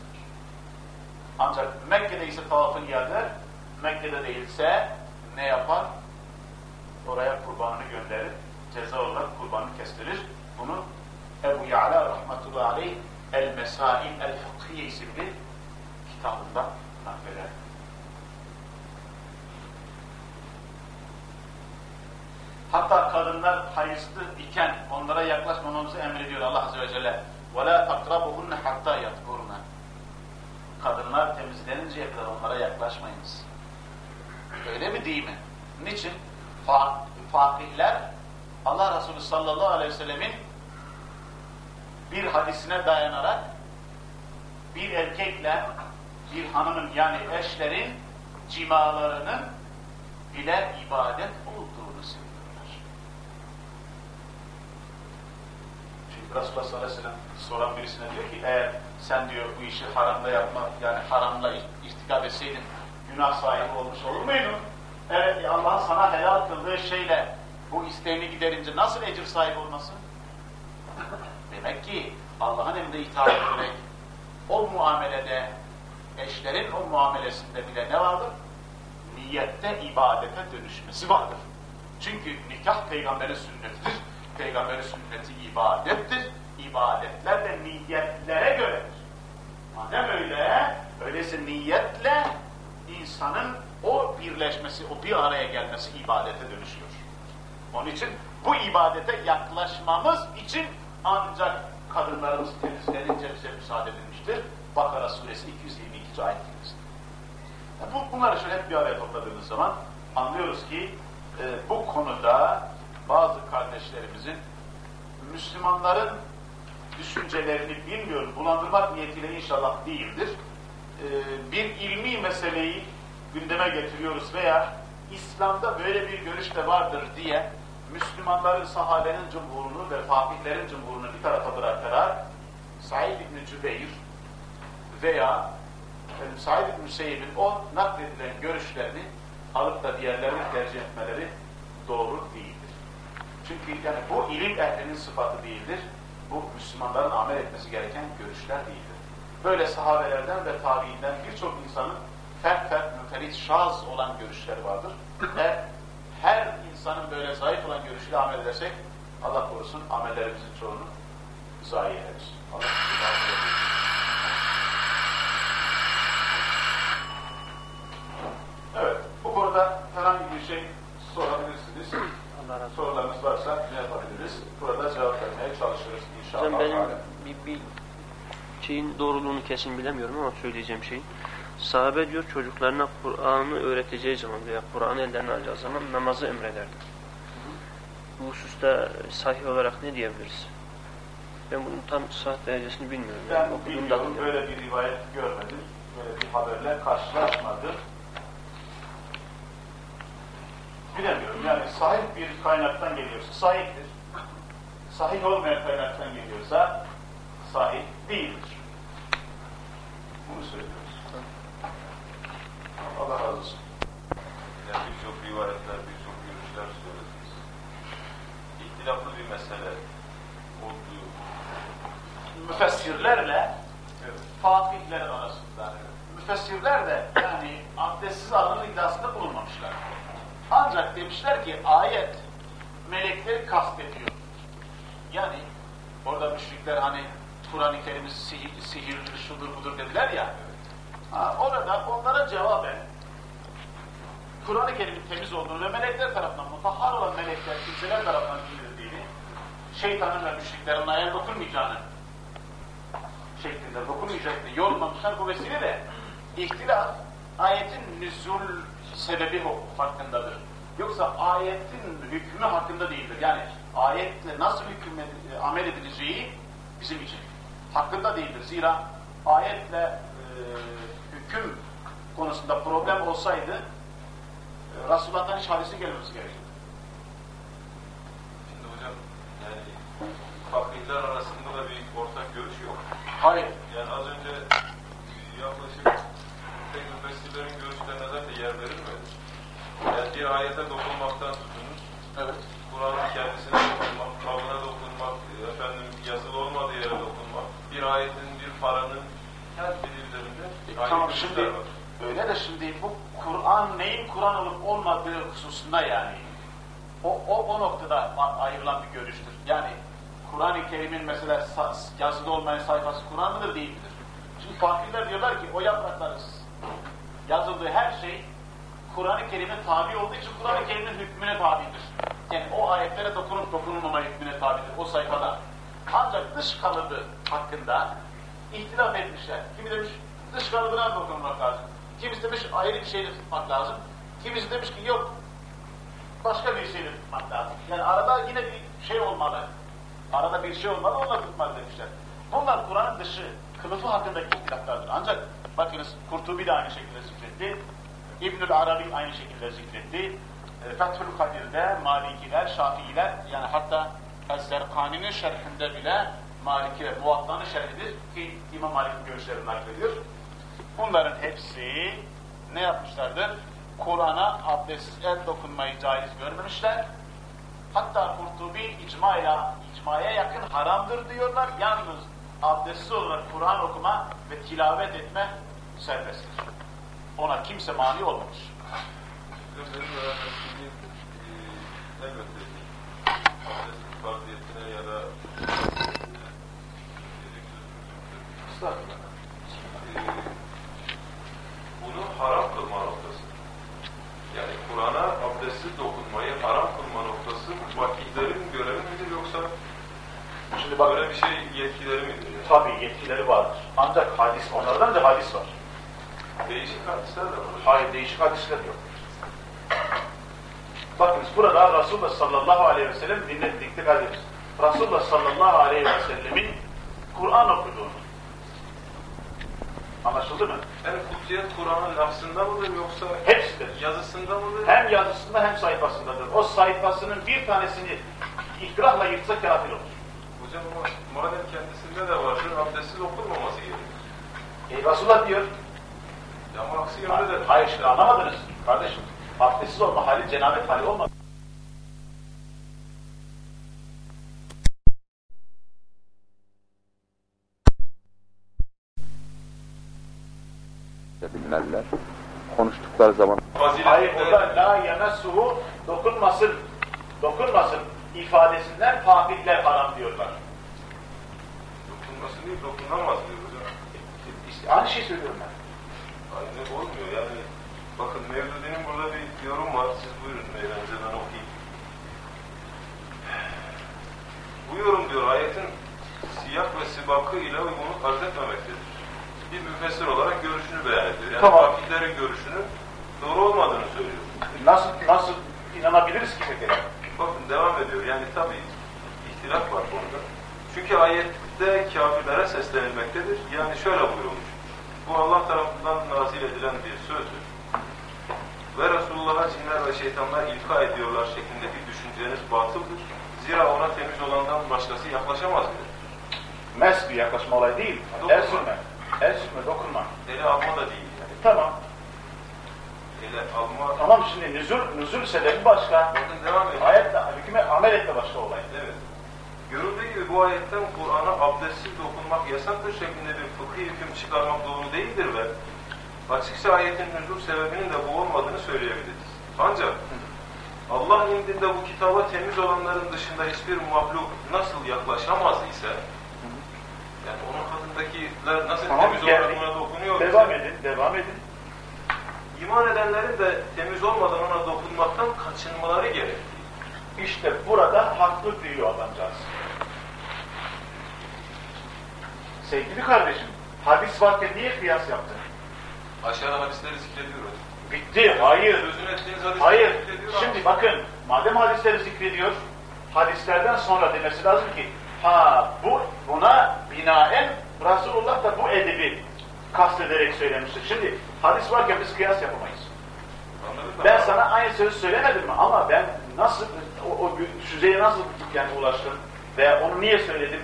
Ancak Mekke'de ise tavafını iade eder, Mekke'de değilse ne yapar? Oraya kurbanını gönderir, ceza olarak kurbanını kestirir. Bunu Ebu Ya'la rahmetullahi aleyh El-Mesail El-Fıkhiye isimli kitabında nakleder. Hatta kadınlar hayızlı iken onlara yaklaşmamamızı emrediyor Allah Azze ve Celle. وَلَا تَقْرَبُهُنَّ حَتَّى يَطْهُرْنَ Kadınlar temizleninceye kadar onlara yaklaşmayınız. Öyle mi değil mi? Niçin? Fa fakihler Allah Resulü sallallahu aleyhi ve sellemin bir hadisine dayanarak bir erkekle bir hanımın yani eşlerin cimalarının bile ibadet olduğunu söylüyorlar. Resulullah sallallahu aleyhi ve sellem soran birisine diyor ki eğer sen diyor bu işi haramda yapma yani haramla irtikap etseydin günah sahibi olmuş olur muydun? Evet Allah'ın sana helal kıldığı şeyle bu isteğini giderince nasıl ecir sahibi olmasın? Demek ki Allah'ın emrine itaat ederek o muamelede, eşlerin o muamelesinde bile ne vardır? Niyette ibadete dönüşmesi vardır. Çünkü nikah peygamberin sünnetidir. Peygamberin sünneti ibadettir. İbadetler de niyetlere göredir. Madem öyle, öyleyse niyetle insanın o birleşmesi, o bir araya gelmesi ibadete dönüşüyor. Onun için bu ibadete yaklaşmamız için ancak kadınlarımız temizlenince bize müsaade edilmiştir. Bakara suresi 222. ayet kerimesinde. Bu, bunları şöyle hep bir araya topladığımız zaman anlıyoruz ki e, bu konuda bazı kardeşlerimizin Müslümanların düşüncelerini bilmiyorum, bulandırmak niyetiyle inşallah değildir. E, bir ilmi meseleyi gündeme getiriyoruz veya İslam'da böyle bir görüş de vardır diye Müslümanların sahabenin cumhurunu ve fakihlerin cumhurunu bir tarafa bırakarak Said İbni Cübeyr veya efendim, Said İbni Müseyyib'in o nakledilen görüşlerini alıp da diğerlerini tercih etmeleri doğru değildir. Çünkü yani bu ilim ehlinin sıfatı değildir. Bu Müslümanların amel etmesi gereken görüşler değildir. Böyle sahabelerden ve tabiinden birçok insanın fert fert müferit şaz olan görüşleri vardır. Ve her insanın böyle zayıf olan görüşüyle amel edersek Allah korusun amellerimizin çoğunu zayi ederiz. Evet, bu konuda herhangi bir şey sorabilirsiniz. Sorularınız varsa ne yapabiliriz? Burada cevap vermeye çalışırız inşallah. Hocam benim bir, bir şeyin doğruluğunu kesin bilemiyorum ama söyleyeceğim şeyin. Sahabe diyor çocuklarına Kur'an'ı öğreteceği zaman veya Kur'an'ı ellerine alacağı zaman namazı emrederdi. Bu hususta sahih olarak ne diyebiliriz? Ben bunun tam sahih derecesini bilmiyorum. Ben Yani bilmiyorum, böyle bir rivayet görmedim. Böyle bir haberle karşılaşmadım. Bilemiyorum. Yani sahih bir kaynaktan geliyorsa sahihtir. Sahih olmayan kaynaktan geliyorsa sahih değildir. Bunu söylüyoruz. Allah razı olsun. Yani birçok rivayetler, birçok görüşler söylediniz. İhtilaflı bir mesele olduğu müfessirlerle fakihler arasında müfessirler de yani abdestsiz alınır iddiasında bulunmamışlar. Ancak demişler ki ayet melekleri kastediyor. Yani orada müşrikler hani Kur'an-ı Kerim'i sihir, sihirdir, şudur budur dediler ya. Orada onlara cevaben Kur'an-ı Kerim'in temiz olduğunu ve melekler tarafından mutahhar olan melekler, kimseler tarafından bildirdiğini, şeytanın ve müşriklerin ayağına dokunmayacağını şeklinde dokunmayacaktı, yormamışlar bu vesileyle ihtilaf ayetin nüzul sebebi hakkındadır. Yoksa ayetin hükmü hakkında değildir. Yani ayetle nasıl hüküm ed- amel edileceği bizim için hakkında değildir. Zira ayetle e, hüküm konusunda problem olsaydı e, Resulullah'tan hiç hadisi gelmemiz gerekirdi. Şimdi hocam yani fakirler arasında da bir ortak görüş yok. Hayır. Yani az önce yaklaşık tek müfessirlerin görüşlerine zaten yer verilmedi. Yani bir ayete dokunmaktan tutunun, Evet. Kur'an'ın kendisine dokunmak, kavına dokunmak, efendim yazılı olmadığı yere dokunmak, bir ayetin, bir paranın her biri Tamam şimdi var. öyle de şimdi bu Kur'an neyin Kur'an olup olmadığı hususunda yani o, o, o noktada ayrılan bir görüştür. Yani Kur'an-ı Kerim'in mesela yazılı olmayan sayfası Kur'an mıdır değil midir? Şimdi fakirler diyorlar ki o yaprakların yazıldığı her şey Kur'an-ı Kerim'e tabi olduğu için Kur'an-ı Kerim'in hükmüne tabidir. Yani o ayetlere dokunup dokunulmama hükmüne tabidir o sayfada. Ancak dış kalıbı hakkında ihtilaf etmişler. Kimi demiş dış kalıbına dokunmak lazım. Kimisi demiş ayrı bir şeyle tutmak lazım. Kimisi demiş ki yok başka bir şeyle tutmak lazım. Yani arada yine bir şey olmalı. Arada bir şey olmalı onunla tutmak demişler. Bunlar Kur'an'ın dışı, kılıfı hakkındaki ihtilaflardır. Ancak bakınız Kurtubi de aynı şekilde zikretti. İbnül Arabi aynı şekilde zikretti. E, Fethül Kadir'de Malikiler, Şafiiler yani hatta Ez-Zerkani'nin şerhinde bile Malik'e, Muvatta'nın şerhidir ki İmam Malik'in görüşlerini naklediyor. Bunların hepsi ne yapmışlardır? Kur'an'a abdestsiz el dokunmayı caiz görmemişler. Hatta Kurtubi icmayla, icmaya yakın haramdır diyorlar. Yalnız abdestsiz olarak Kur'an okuma ve tilavet etme serbesttir. Ona kimse mani olmamış. Elbette abdestin haram kılma noktası. Yani Kur'an'a abdestsiz dokunmayı haram kılma noktası vakitlerin görevi midir yoksa Şimdi bak, böyle bir şey yetkileri midir? Yani? tabii yetkileri vardır. Ancak hadis, onlardan da hadis var. Değişik hadisler de var. Hayır, değişik hadisler yok. Bakınız burada Resulullah sallallahu aleyhi ve sellem dinle, dikkat ediniz. Resulullah sallallahu aleyhi ve sellemin Kur'an okuduğunu. Anlaşıldı mı? Yani kutsiyet Kur'an'ın lafzında mıdır yoksa Hepsidir. yazısında mıdır? Hem yazısında hem sayfasındadır. O sayfasının bir tanesini ikrahla yırtsa kafir olur. Hocam ama madem kendisinde de vardır abdestsiz okunmaması gerekir. E, Resulullah diyor. Ya ama aksi yönde de... Hayır şimdi anlamadınız kardeşim. Abdestsiz olma hali cenabet hali olmaz. Konuştukları zaman Hayır burada la yemessuhu dokunmasın, dokunmasın ifadesinden kafirler haram diyorlar. Dokunması değil, dokunamaz diyor hocam. İşte aynı şey söylüyorum ben. Aynı olmuyor yani. Bakın Mevdudi'nin burada bir yorum var. Siz buyurun beylerinize ben okuyayım. Bu yorum diyor ayetin siyak ve sibakı ile uygunluk arz etmemektedir. Bir müfessir olarak görüşünü beyan ediyor. Yani Tamam. fakirlerin görüşünün doğru olmadığını söylüyor. Nasıl nasıl inanabiliriz ki peki? Bakın devam ediyor. Yani tabii ihtilaf var konuda. Çünkü ayette kafirlere seslenilmektedir. Yani şöyle buyurulmuş. Bu Allah tarafından nazil edilen bir sözdür. Ve Resulullah'a cinler ve şeytanlar ilka ediyorlar şeklindeki düşünceniz batıldır. Zira ona temiz olandan başkası yaklaşamaz bile. Mes bir yaklaşma olay değil. Dokunma. El sürme. El sürme, dokunma. Ele alma da değil yani. Tamam. Alma... Tamam şimdi nüzul, nüzul sebebi başka. Bakın devam ediyor. Ayetle, hüküme amel etle başka olay. Evet. Görüldüğü gibi bu ayetten Kur'an'a abdestsiz dokunmak yasaktır şeklinde bir fıkhi hüküm çıkarmak doğru değildir ve açıkça ayetin nüzul sebebinin de bu olmadığını söyleyebiliriz. Ancak Allah indinde bu kitaba temiz olanların dışında hiçbir mahluk nasıl yaklaşamaz ise yani onun katındakiler nasıl Tamam, temiz ona dokunuyor Devam ise, edin, devam edin. İman edenlerin de temiz olmadan ona dokunmaktan kaçınmaları gerekir. İşte burada haklı diyor adamcağız. Sevgili kardeşim, hadis varken niye kıyas yaptın? Aşağıda hadisleri zikrediyor. Bitti, hayır. Sözünü ettiğiniz hadisleri Hayır. zikrediyor. Şimdi bakın, madem hadisleri zikrediyor, hadislerden sonra demesi lazım ki, ha bu buna binaen Resulullah da bu edebi kastederek söylemiştir. Şimdi hadis varken biz kıyas yapamayız. Anladın mı? Ben sana aynı sözü söylemedim mi? Ama ben nasıl, o, o düzeye nasıl yani ulaştım veya onu niye söyledim?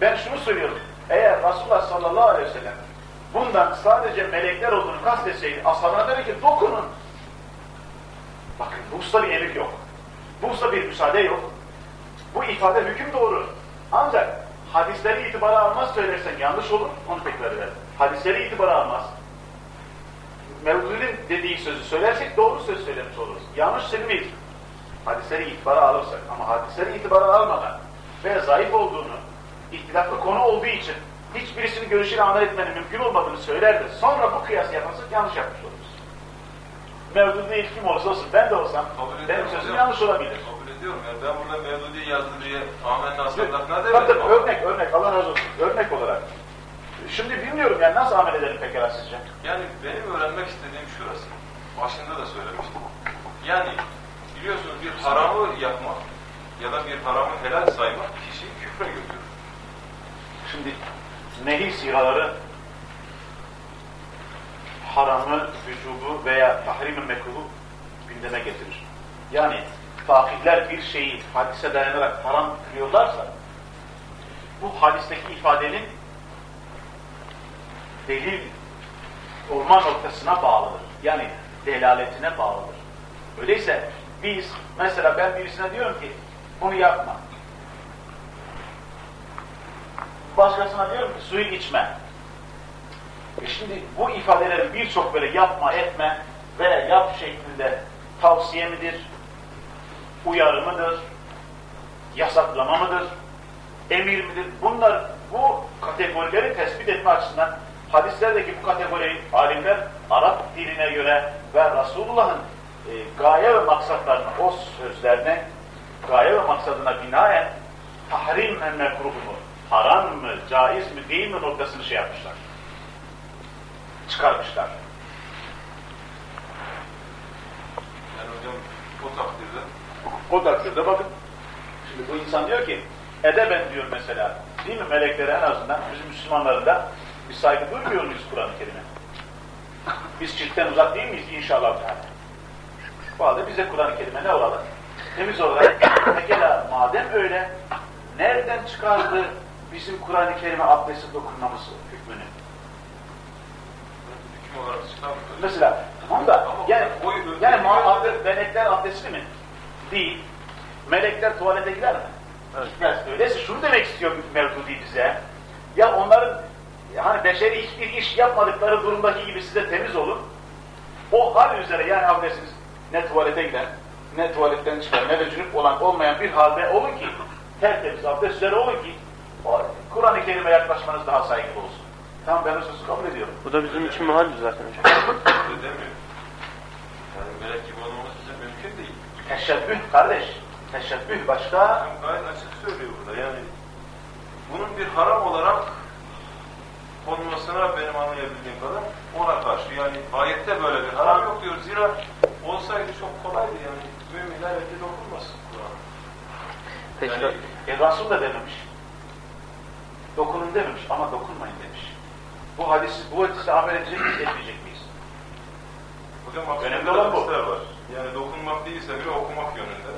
Ben şunu söylüyorum. Eğer Resulullah sallallahu aleyhi ve sellem bundan sadece melekler olduğunu kastetseydi ashabına dedi ki dokunun. Bakın bu usta bir emir yok. Bu usta bir müsaade yok. Bu ifade hüküm doğru. Ancak hadisleri itibara almaz söylersen yanlış olur. Onu tekrar eder. Hadisleri itibara almaz. Mevdu'nun dediği sözü söylersek doğru söz söylemiş oluruz. Yanlış söylemeyiz. Hadisleri itibara alırsak ama hadisleri itibara almadan ve zayıf olduğunu, ihtilaflı konu olduğu için hiçbirisinin görüşüyle amel etmenin mümkün olmadığını söyler de sonra bu kıyası yaparsak yanlış yapmış oluruz. Mevdu değil kim olursa olsun ben de olsam Kabul benim sözüm hocam. yanlış olabilir. Kabul ediyorum ben burada Mevludi yazdı diye ne Tabii demedim tabii örnek örnek Allah razı olsun örnek olarak. Şimdi bilmiyorum yani nasıl amel edelim pekala sizce? yani benim öğrenmek istediğim şurası. Başında da söylemiştim. Yani biliyorsunuz bir haramı yapmak ya da bir haramı helal saymak kişiyi küfre götürür. Şimdi nehi sigaları haramı, vücubu veya tahrim-i mekruhu gündeme getirir. Yani fakihler bir şeyi hadise dayanarak haram kılıyorlarsa bu hadisteki ifadenin delil olma noktasına bağlıdır. Yani delaletine bağlıdır. Öyleyse biz mesela ben birisine diyorum ki bunu yapma. Başkasına diyorum ki suyu içme. E şimdi bu ifadelerin birçok böyle yapma etme veya yap şeklinde tavsiye midir, uyarı mıdır, yasaklama mıdır, emir midir? Bunlar bu kategorileri tespit etme açısından hadislerdeki bu kategori alimler Arap diline göre ve Resulullah'ın e, gaye ve maksatlarına, o sözlerine gaye ve maksadına binaen tahrim ve mekruh mu, haram mı, caiz mi, değil mi noktasını şey yapmışlar. Çıkarmışlar. Yani hocam o takdirde O takdirde bakın. Şimdi bu insan diyor ki edeben diyor mesela. Değil mi meleklere en azından bizim Müslümanların da bir saygı duymuyor muyuz Kur'an-ı Kerim'e? Biz çiftten uzak değil miyiz inşallah? Yani. Bu halde bize Kur'an-ı Kerim'e ne olalım? Temiz olarak. Pekala madem öyle nereden çıkardı bizim Kur'an-ı Kerim'e abdesti dokunmamız hükmünü? hüküm olarak çıkarmıyor. Mesela tamam da Ama yani, yani abdest, melekler abdestli mi? Değil. Melekler tuvalete gider mi? Evet. Gitmez. Öyleyse şunu demek istiyor Mevdudi bize. Ya onların hani beşeri hiçbir iş yapmadıkları durumdaki gibi size temiz olun. O hal üzere yani abdestiniz ne tuvalete giden, ne tuvaletten çıkan, ne de cünüp olan olmayan bir halde olun ki tertemiz abdest üzere olun ki Kur'an-ı Kerim'e yaklaşmanız daha saygılı olsun. Tamam ben o sözü kabul ediyorum. Bu da bizim için muhaldir zaten hocam. Demiyor. Yani melek gibi olmamız bize mümkün değil. Teşebbüh kardeş. Teşebbüh başka. Gayet açık söylüyor burada. Yani bunun bir haram olarak konmasına benim anlayabildiğim kadar ona karşı yani ayette böyle bir haram yok diyor. Zira olsaydı çok kolaydı yani. Müminler elde dokunmasın Kur'an. Peki, Yani- E, Resul da dememiş. Dokunun dememiş ama dokunmayın demiş. Bu hadis, bu hadisle amel edecek miyiz, etmeyecek miyiz? Hocam Önemli olan bu. var. Yani dokunmak değilse bile okumak yönünde.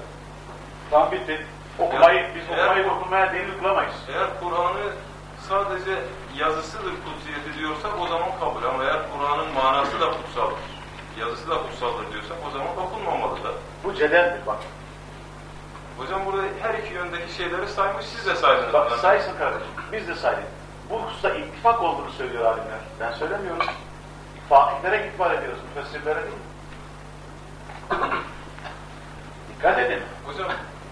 Tam bitti. Okumayı, Ya, biz eğer- okumayı dokunmaya delil kılamayız. Eğer Kur'an'ı sadece yazısıdır kutsiyeti diyorsak o zaman kabul. Ama eğer Kur'an'ın manası da kutsaldır, yazısı da kutsaldır diyorsak o zaman dokunmamalı da. Bu cedeldir bak. Hocam burada her iki yöndeki şeyleri saymış, siz de saydınız. Bak bunları. saysın kardeşim. Biz de saydık. Bu hususta ittifak olduğunu söylüyor alimler. Ben söylemiyorum. Fakihlere itibar ediyoruz. Müfessirlere değil. Dikkat edin. Hocam,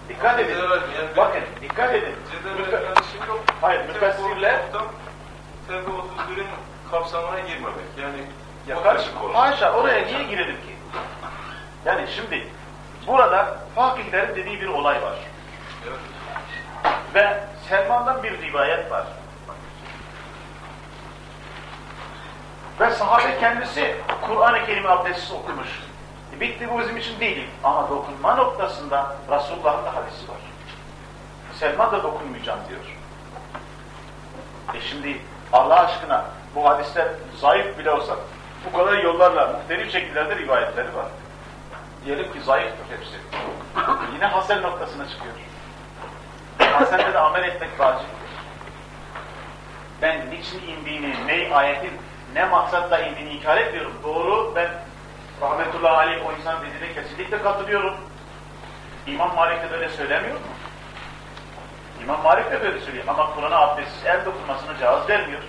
Dikkat edin. Yani Bakın dikkat edin. Müfe- yok. Hayır, müfessirler- Tevbe 31'in kapsamına girmemek. Yani Ya kardeşim, haşa oraya niye girelim ki? Yani şimdi burada fakihlerin dediği bir olay var. Evet. Ve Selman'dan bir rivayet var. Ve sahabe kendisi Kur'an-ı Kerim abdestsiz okumuş. E bitti bu bizim için değil. Ama dokunma noktasında Resulullah'ın da hadisi var. Selman da dokunmayacağım diyor. E şimdi Allah aşkına bu hadisler zayıf bile olsa bu kadar yollarla muhtelif şekillerde rivayetleri var. Diyelim ki zayıftır hepsi. Yine hasen noktasına çıkıyor. Hasende de amel etmek vaciptir. Ben niçin indiğini, ne ayetin, ne maksatla indiğini inkar etmiyorum. Doğru, ben rahmetullahi aleyh o insan dediğine kesinlikle katılıyorum. İmam Malik de böyle söylemiyor mu? İmam Malik de böyle söylüyor ama Kur'an'a abdestsiz el dokunmasına cevaz vermiyor.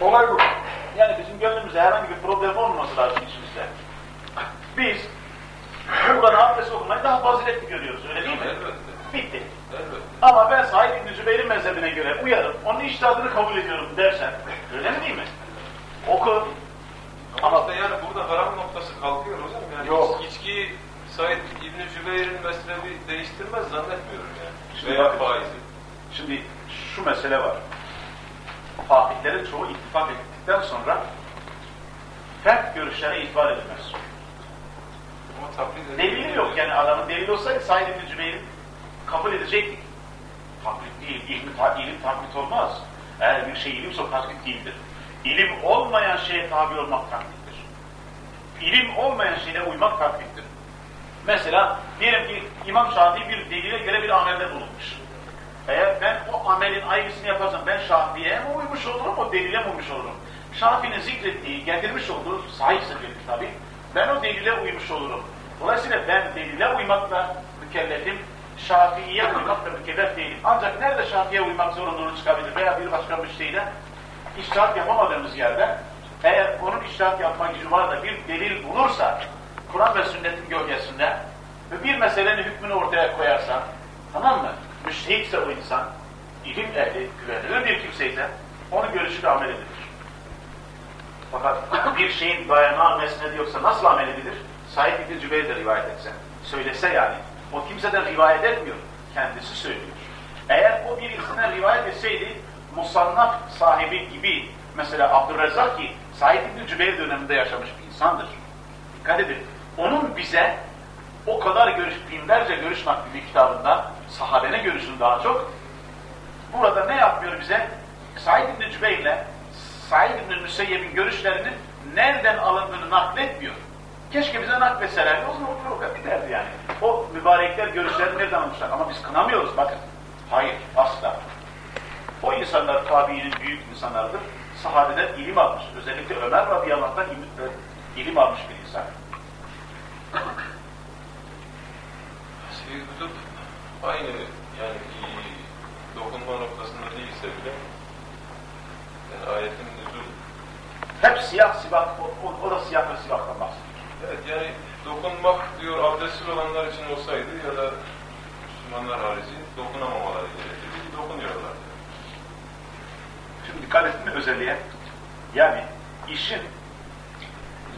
Olay bu. Yani bizim gönlümüzde herhangi bir problem olmaması lazım içimizde. Biz Kur'an'a abdest okumayı daha faziletli görüyoruz öyle değil mi? Elbette. Bitti. Elbette. Ama ben Said İbni Zübeyir'in mezhebine göre uyarım, onun iştihadını kabul ediyorum dersen, öyle mi değil mi? Oku. Ama Ama yani burada haram noktası kalkıyor hocam. Yani Yok. içki Said İbn-i Cübeyr'in meslebi değiştirmez zannetmiyorum yani. Şimdi Veya bakın. faizi. şimdi şu mesele var. Fakihlerin çoğu ittifak ettikten sonra fert görüşlerine itibar edilmez. Delili yok yani adamın delili olsaydı Said İbni Cübeyr'in kabul edecektik. Taklit değil, ilim, ta, ilim taklit olmaz. Eğer bir şey ilimse taklit değildir. İlim olmayan şeye tabi olmak taklittir. İlim olmayan şeyine uymak taktiktir. Mesela diyelim ki İmam Şafii bir delile göre bir amelde bulunmuş. Eğer ben o amelin aynısını yaparsam ben Şafii'ye mi uymuş olurum, o delile mi uymuş olurum? Şafii'nin zikrettiği, getirmiş olduğu sahih bir tabi. Ben o delile uymuş olurum. Dolayısıyla ben delile uymakla mükellefim, Şafii'ye uymakla mükellef değilim. Ancak nerede Şafii'ye uymak zorunluluğu çıkabilir veya bir başka bir şeyde iştahat yapamadığımız yerde eğer onun iştahat yapma gücü var da bir delil bulursa Kur'an ve sünnetin gölgesinde ve bir meselenin hükmünü ortaya koyarsa tamam mı? Müştehitse o insan, ilim ehli, güvenilir bir kimseyse onun görüşüyle amel edilir. Fakat bir şeyin dayanağı mesnedi yoksa nasıl amel edilir? Said İbni Cübeyr de rivayet etse. Söylese yani. O kimseden rivayet etmiyor. Kendisi söylüyor. Eğer o birisinden rivayet etseydi musannaf sahibi gibi mesela Abdurrezzak ki Said İbni Cübeyr döneminde yaşamış bir insandır. Dikkat edin. Onun bize o kadar görüş, binlerce görüş nakli kitabında sahabenin görüşünü daha çok burada ne yapmıyor bize? Said İbni Cübeyr'le Said İbni Müseyyeb'in görüşlerinin nereden alındığını nakletmiyor. Keşke bize nakletselerdi o zaman o problem biterdi yani. O mübarekler görüşlerini nereden almışlar? Ama biz kınamıyoruz bakın. Hayır, asla. O insanlar tabiinin büyük insanlardır. Sahabeden ilim almış. Özellikle Ömer radıyallahu anh'tan ilim, ilim almış bir insan. Seyyid Kutup aynı yani dokunma noktasında değilse bile yani ayetin nüzul Hep siyah sibak, o, o, o da siyah ve sibaktan bahsediyor. evet yani dokunmak diyor abdestsiz olanlar için olsaydı ya da Müslümanlar harici dokunamamaları gerekirdi. Dokunuyorlar. Şimdi dikkat ettin mi özelliğe? Yani işin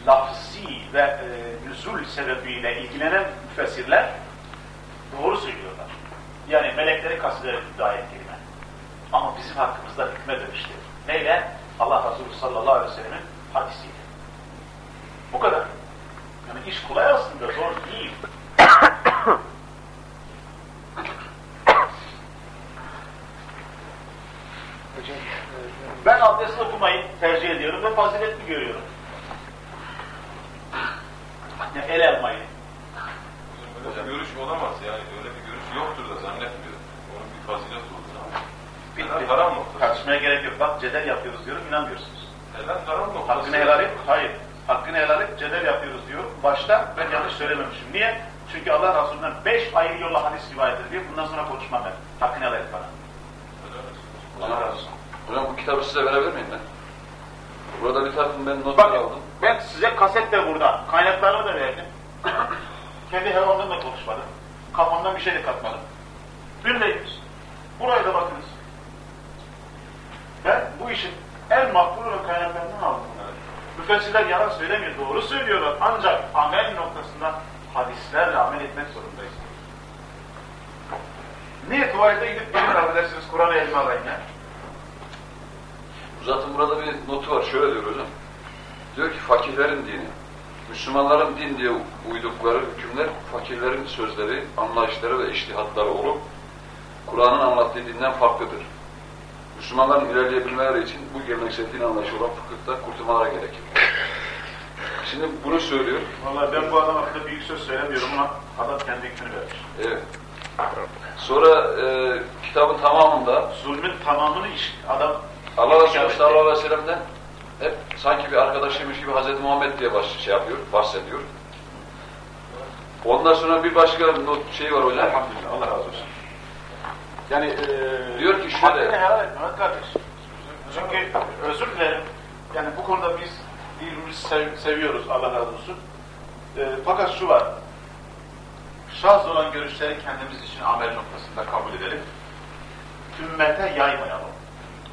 lafzi ve e, nüzul sebebiyle ilgilenen müfessirler doğru söylüyorlar. Yani melekleri kastederek iddia kelime. Ama bizim hakkımızda hükme demişti. Neyle? Allah Resulü sallallahu aleyhi ve sellemin hadisiyle. Bu kadar. Yani iş kolay aslında, zor değil. Ben abdest okumayı tercih ediyorum ve faziletli görüyorum. Yani el almayı. Bir görüş olamaz yani öyle bir görüş yoktur da zannetmiyorum. Onun bir fazilet olduğunu. Helal haram noktası. Tartışmaya gerek yok. Bak cedel yapıyoruz diyorum, inanmıyorsunuz. Helal haram noktası. Hakkını helal et. Hayır. Hakkını helal et, cedel yapıyoruz diyor. Başta ben yanlış söylememişim. Niye? Çünkü Allah Resulü'nden beş ayrı yolla hadis rivayet ediliyor. Bundan sonra konuşmam ben. Hakkını helal et bana. Allah razı olsun. Hocam bu kitabı size verebilir miyim ben? Burada bir takım ben notlar Bakın, aldım. ben size kaset de burada. Kaynaklarımı da verdim. Kendi hevamdan da konuşmadım. Kafamdan bir şey de katmadım. Dinleyiniz. Buraya da bakınız. Ben bu işin en makbul olan kaynaklarından aldım bunları. Müfessirler yalan söylemiyor, doğru söylüyorlar. Ancak amel noktasında hadislerle amel etmek zorundayız. Niye tuvalete gidip gelin affedersiniz Kur'an'ı elime alayım ya? Zaten burada bir notu var. Şöyle diyor hocam. Diyor ki fakirlerin dini. Müslümanların din diye uydukları hükümler fakirlerin sözleri, anlayışları ve iştihatları olup Kur'an'ın anlattığı dinden farklıdır. Müslümanların ilerleyebilmeleri için bu geleneksel din anlayışı olan fıkıhta kurtulmalara gerekir. Şimdi bunu söylüyor. Vallahi ben bu adam hakkında büyük söz söylemiyorum ama adam kendi hükmünü vermiş. Evet. Sonra e, kitabın tamamında Zulmün tamamını iş, adam Allah Resulü sallallahu aleyhi ve sellem'den hep sanki bir arkadaşıymış gibi Hazreti Muhammed diye baş, şey yapıyor, bahsediyor. Ondan sonra bir başka not şey var hocam. Elhamdülillah, Allah razı olsun. Yani eee Diyor ki şöyle- hakkını helal et Mehmet kardeş. Çünkü özür dilerim. Yani bu konuda biz birbirimizi sev- seviyoruz Allah razı olsun. Eee, fakat şu var. Şaz olan görüşleri kendimiz için amel noktasında kabul edelim. Ümmete yaymayalım.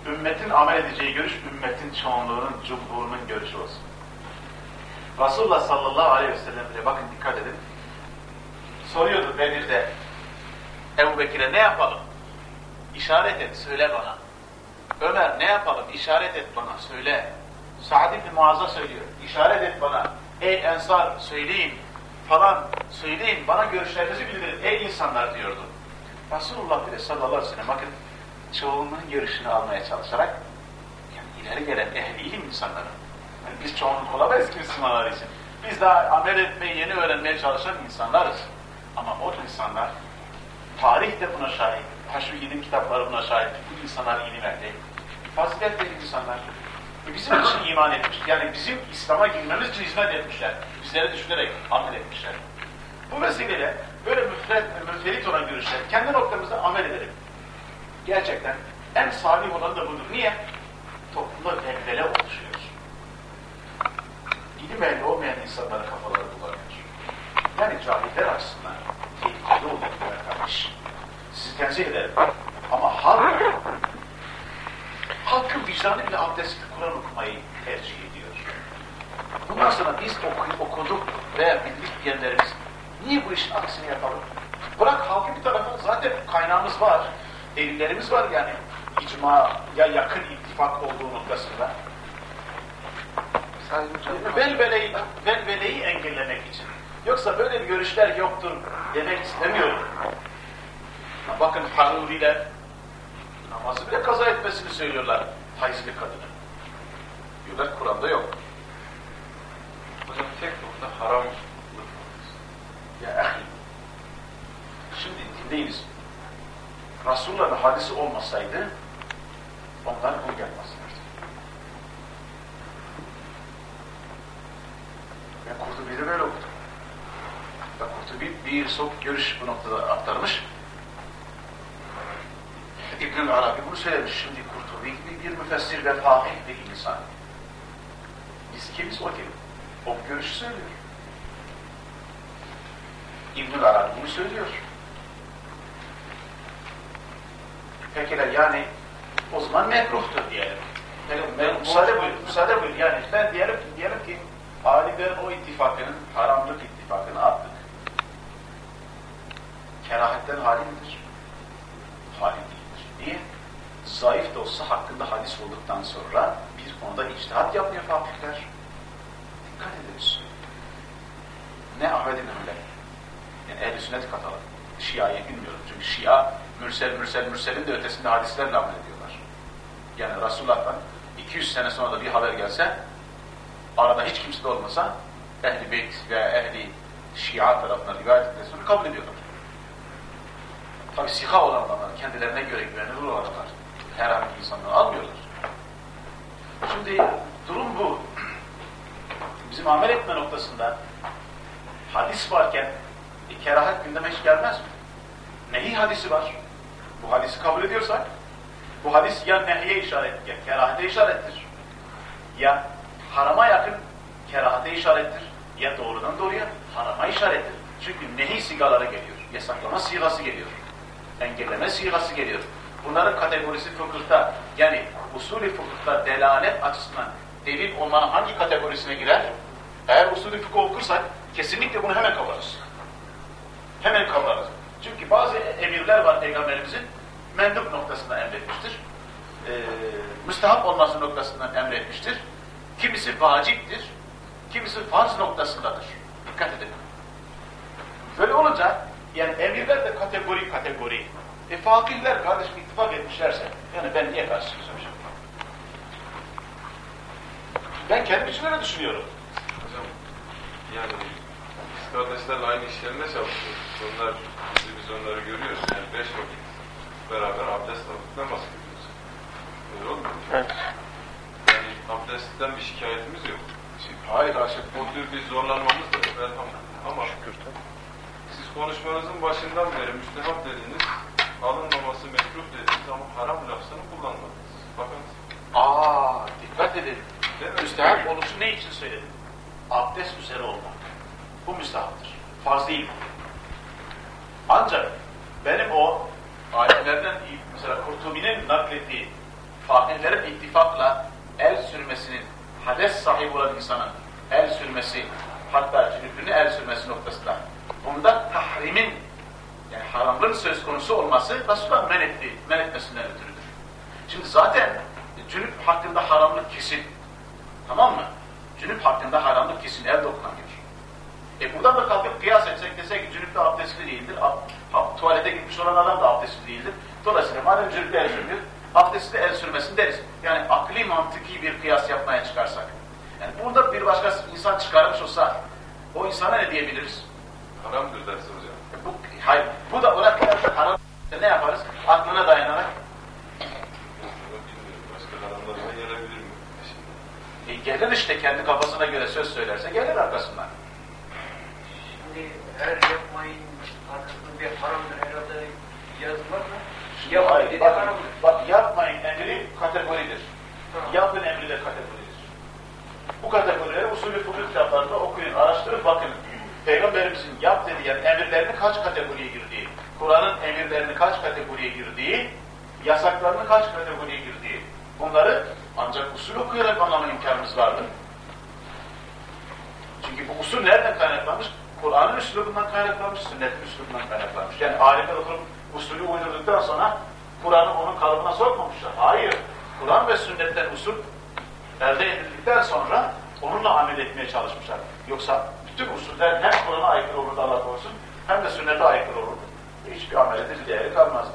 Ümmetin amel edeceği görüş, ümmetin çoğunluğunun, cumhurunun görüşü olsun. Resulullah sallallahu aleyhi ve sellem bile bakın dikkat edin. Soruyordu Bedir'de Ebu Bekir'e ne yapalım? İşaret et, söyle bana. Ömer ne yapalım? İşaret et bana, söyle. Sa'd ibn Muaz'a söylüyor. İşaret et bana. Ey ensar söyleyin falan söyleyin. Bana görüşlerinizi bildirin. Ey insanlar diyordu. Resulullah bile sallallahu aleyhi ve sellem bakın çoğunluğun görüşünü almaya çalışarak yani ileri gelen ehli ilim insanların yani biz çoğunluk olamayız ki Müslümanlar için. Biz daha amel etmeyi yeni öğrenmeye çalışan insanlarız. Ama o insanlar, tarih de buna şahit, haşr ilim kitapları buna şahit, bu insanlar ilim ehli, faziletli insanlar. Ve Bizim için iman etmiş, yani bizim İslam'a girmemiz için hizmet etmişler. Bizleri düşünerek amel etmişler. Bu vesileyle böyle müfret, müferit olan görüşler, kendi noktamızda amel edelim. Gerçekten en salih olan da budur. Niye? Toplumda velvele oluşuyor. İlim ehli olmayan insanların kafaları bulanıyor. Yani cahiller açısından tehlikeli oluyor kardeş. Sizi tenzih ederim. Ama halk, halkın vicdanı bile abdestli Kur'an okumayı tercih ediyor. Bundan sonra biz oku, okuduk veya bildik diyenlerimiz niye bu işin aksini yapalım? Bırak halkı bir tarafa zaten kaynağımız var. Delillerimiz var yani icmaya yakın ittifak olduğu noktasında. Velveleyi, velveleyi engellemek için. Yoksa böyle bir görüşler yoktur demek istemiyorum. Bakın Haruriler namazı bile kaza etmesini söylüyorlar hayızlı kadının. Diyorlar Kur'an'da yok. Hocam tek nokta haram. Ya ahi, şimdi dinleyiniz. Resulullah'ın hadisi olmasaydı onlar bu gelmezlerdi. Ben Kurtubi'de böyle okudum. Ve Kurtubi bir sok görüş bu noktada aktarmış. İbn-i Arabi bunu söylemiş. Şimdi Kurtubi gibi bir müfessir ve fakih bir insan. Biz kimiz o kim? O görüşü söylüyor. İbn-i Arabi bunu söylüyor. Pekala yani o zaman mekruhtur diyelim. Yani, ben, müsaade buyur, müsaade buyur. Yani ben diyelim ki, diyelim ki alimlerin o ittifakının, haramlık ittifakını attık. Kerahetten hali midir? Hali değildir. Niye? Zayıf da olsa hakkında hadis olduktan sonra bir konuda içtihat yapmıyor fakirler. Dikkat ediniz. Ne Ahmet İbn Hanbel, yani ehl-i sünnet katalım. Şia'yı bilmiyorum çünkü Şia mürsel mürsel mürselin de ötesinde hadislerle amel ediyorlar. Yani Resulullah'tan 200 sene sonra da bir haber gelse arada hiç kimse de olmasa ehli beyt veya ehli şia tarafından rivayet edilmesini kabul ediyorlar. Tabi siha olan adamlar, kendilerine göre güvenilir olanlar herhangi insandan almıyorlar. Şimdi durum bu. Bizim amel etme noktasında hadis varken e, kerahat gündeme hiç gelmez mi? Nehi hadisi var. Bu hadisi kabul ediyorsak bu hadis ya nehiye işaret, ya kerahate işarettir. Ya harama yakın kerahate işarettir. Ya doğrudan doğruya harama işarettir. Çünkü nehi sigaları geliyor. Yasaklama sigası geliyor. Engelleme sigası geliyor. Bunların kategorisi fıkıhta yani usulü fıkıhta delalet açısından delil olmanın hangi kategorisine girer? Eğer usulü fıkıh okursak kesinlikle bunu hemen kavrarız. Hemen kavrarız. Çünkü bazı emirler var Peygamberimizin mendup noktasında emretmiştir. Ee, müstahap olması noktasından emretmiştir. Kimisi vaciptir, kimisi farz noktasındadır. Dikkat edin. Böyle olunca yani emirler de kategori kategori. E fakirler kardeşim ittifak etmişlerse yani ben niye karşı çıkacağım? Ben kendim için öyle düşünüyorum. Hocam yani biz kardeşlerle aynı iş yerinde çalışıyoruz. Onlar, biz, biz onları görüyoruz. Yani beş vakit beraber abdest alıp namaz kılıyoruz. Öyle olmuyor mu? Evet. Yani abdestten bir şikayetimiz yok. Hayır Aşık. O tür bir zorlanmamız da yok elhamdülillah. Ama siz konuşmanızın başından beri müstehap dediniz, alınmaması mekruh dediniz ama haram lafzını kullanmadınız. Bakın. Aa dikkat mi? Müstehap oluşu ne için söyledim? Abdest üzere olmak. Bu müstehaptır. Farz değil bu. Ancak benim o alimlerden mesela Kurtubi'nin naklettiği fakirlerin ittifakla el sürmesinin hades sahibi olan insanın el sürmesi hatta cünüplüğünü el sürmesi noktasında bunda tahrimin yani haramlığın söz konusu olması Resulullah men, etti, men etmesinden ötürüdür. Şimdi zaten cünüp hakkında haramlık kesin. Tamam mı? Cünüp hakkında haramlık kesin. El dokunamıyor. E buradan da kalkıp kıyas etsek desek ki cünüp de abdestli değildir. Ab, tuvalete gitmiş olan adam da abdestli değildir. Dolayısıyla madem cünüp el sürmüyor, abdestli el sürmesin deriz. Yani akli mantıki bir kıyas yapmaya çıkarsak. Yani Burada bir başka insan çıkarmış olsa o insana ne diyebiliriz? Haramdır dersin hocam. Bu, hayır, bu da ona kadar haram. Ne yaparız? Aklına dayanarak. Başka haramlarına gelebilir mi? e, gelir işte kendi kafasına göre söz söylerse gelir arkasından. Şimdi her yapmayın arkasında bir haramdır herhalde yazı var mı? Yapmayın dedi bak, haramdır. bak yapmayın emri kategoridir. Tamam. Yapın emri de kategoridir. Bu kategorileri usulü fıkıh kitaplarında okuyun, araştırın, bakın. Peygamberimizin yap dediği yani emirlerini kaç kategoriye girdiği, Kur'an'ın emirlerini kaç kategoriye girdiği, yasaklarını kaç kategoriye girdiği. Bunları ancak usul okuyarak anlama imkanımız vardır. Çünkü bu usul nereden kaynaklanmış? Kur'an'ın üslubundan kaynaklanmış, sünnetin üslubundan kaynaklanmış. Yani alimler oturup usulü uydurduktan sonra Kur'an'ı onun kalıbına sokmamışlar. Hayır. Kur'an ve sünnetten usul elde edildikten sonra onunla amel etmeye çalışmışlar. Yoksa bütün usuller hem Kur'an'a aykırı olurdu Allah korusun hem de sünnete aykırı olurdu. Hiçbir amel edici değeri kalmazdı.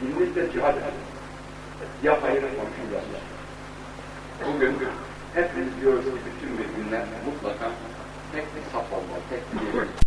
Dinimizde cihad yapmayı konuşuyorlar. Bugün hepimiz diyoruz ki bütün müminler mutlaka tek bir saf olmalı, tek bir.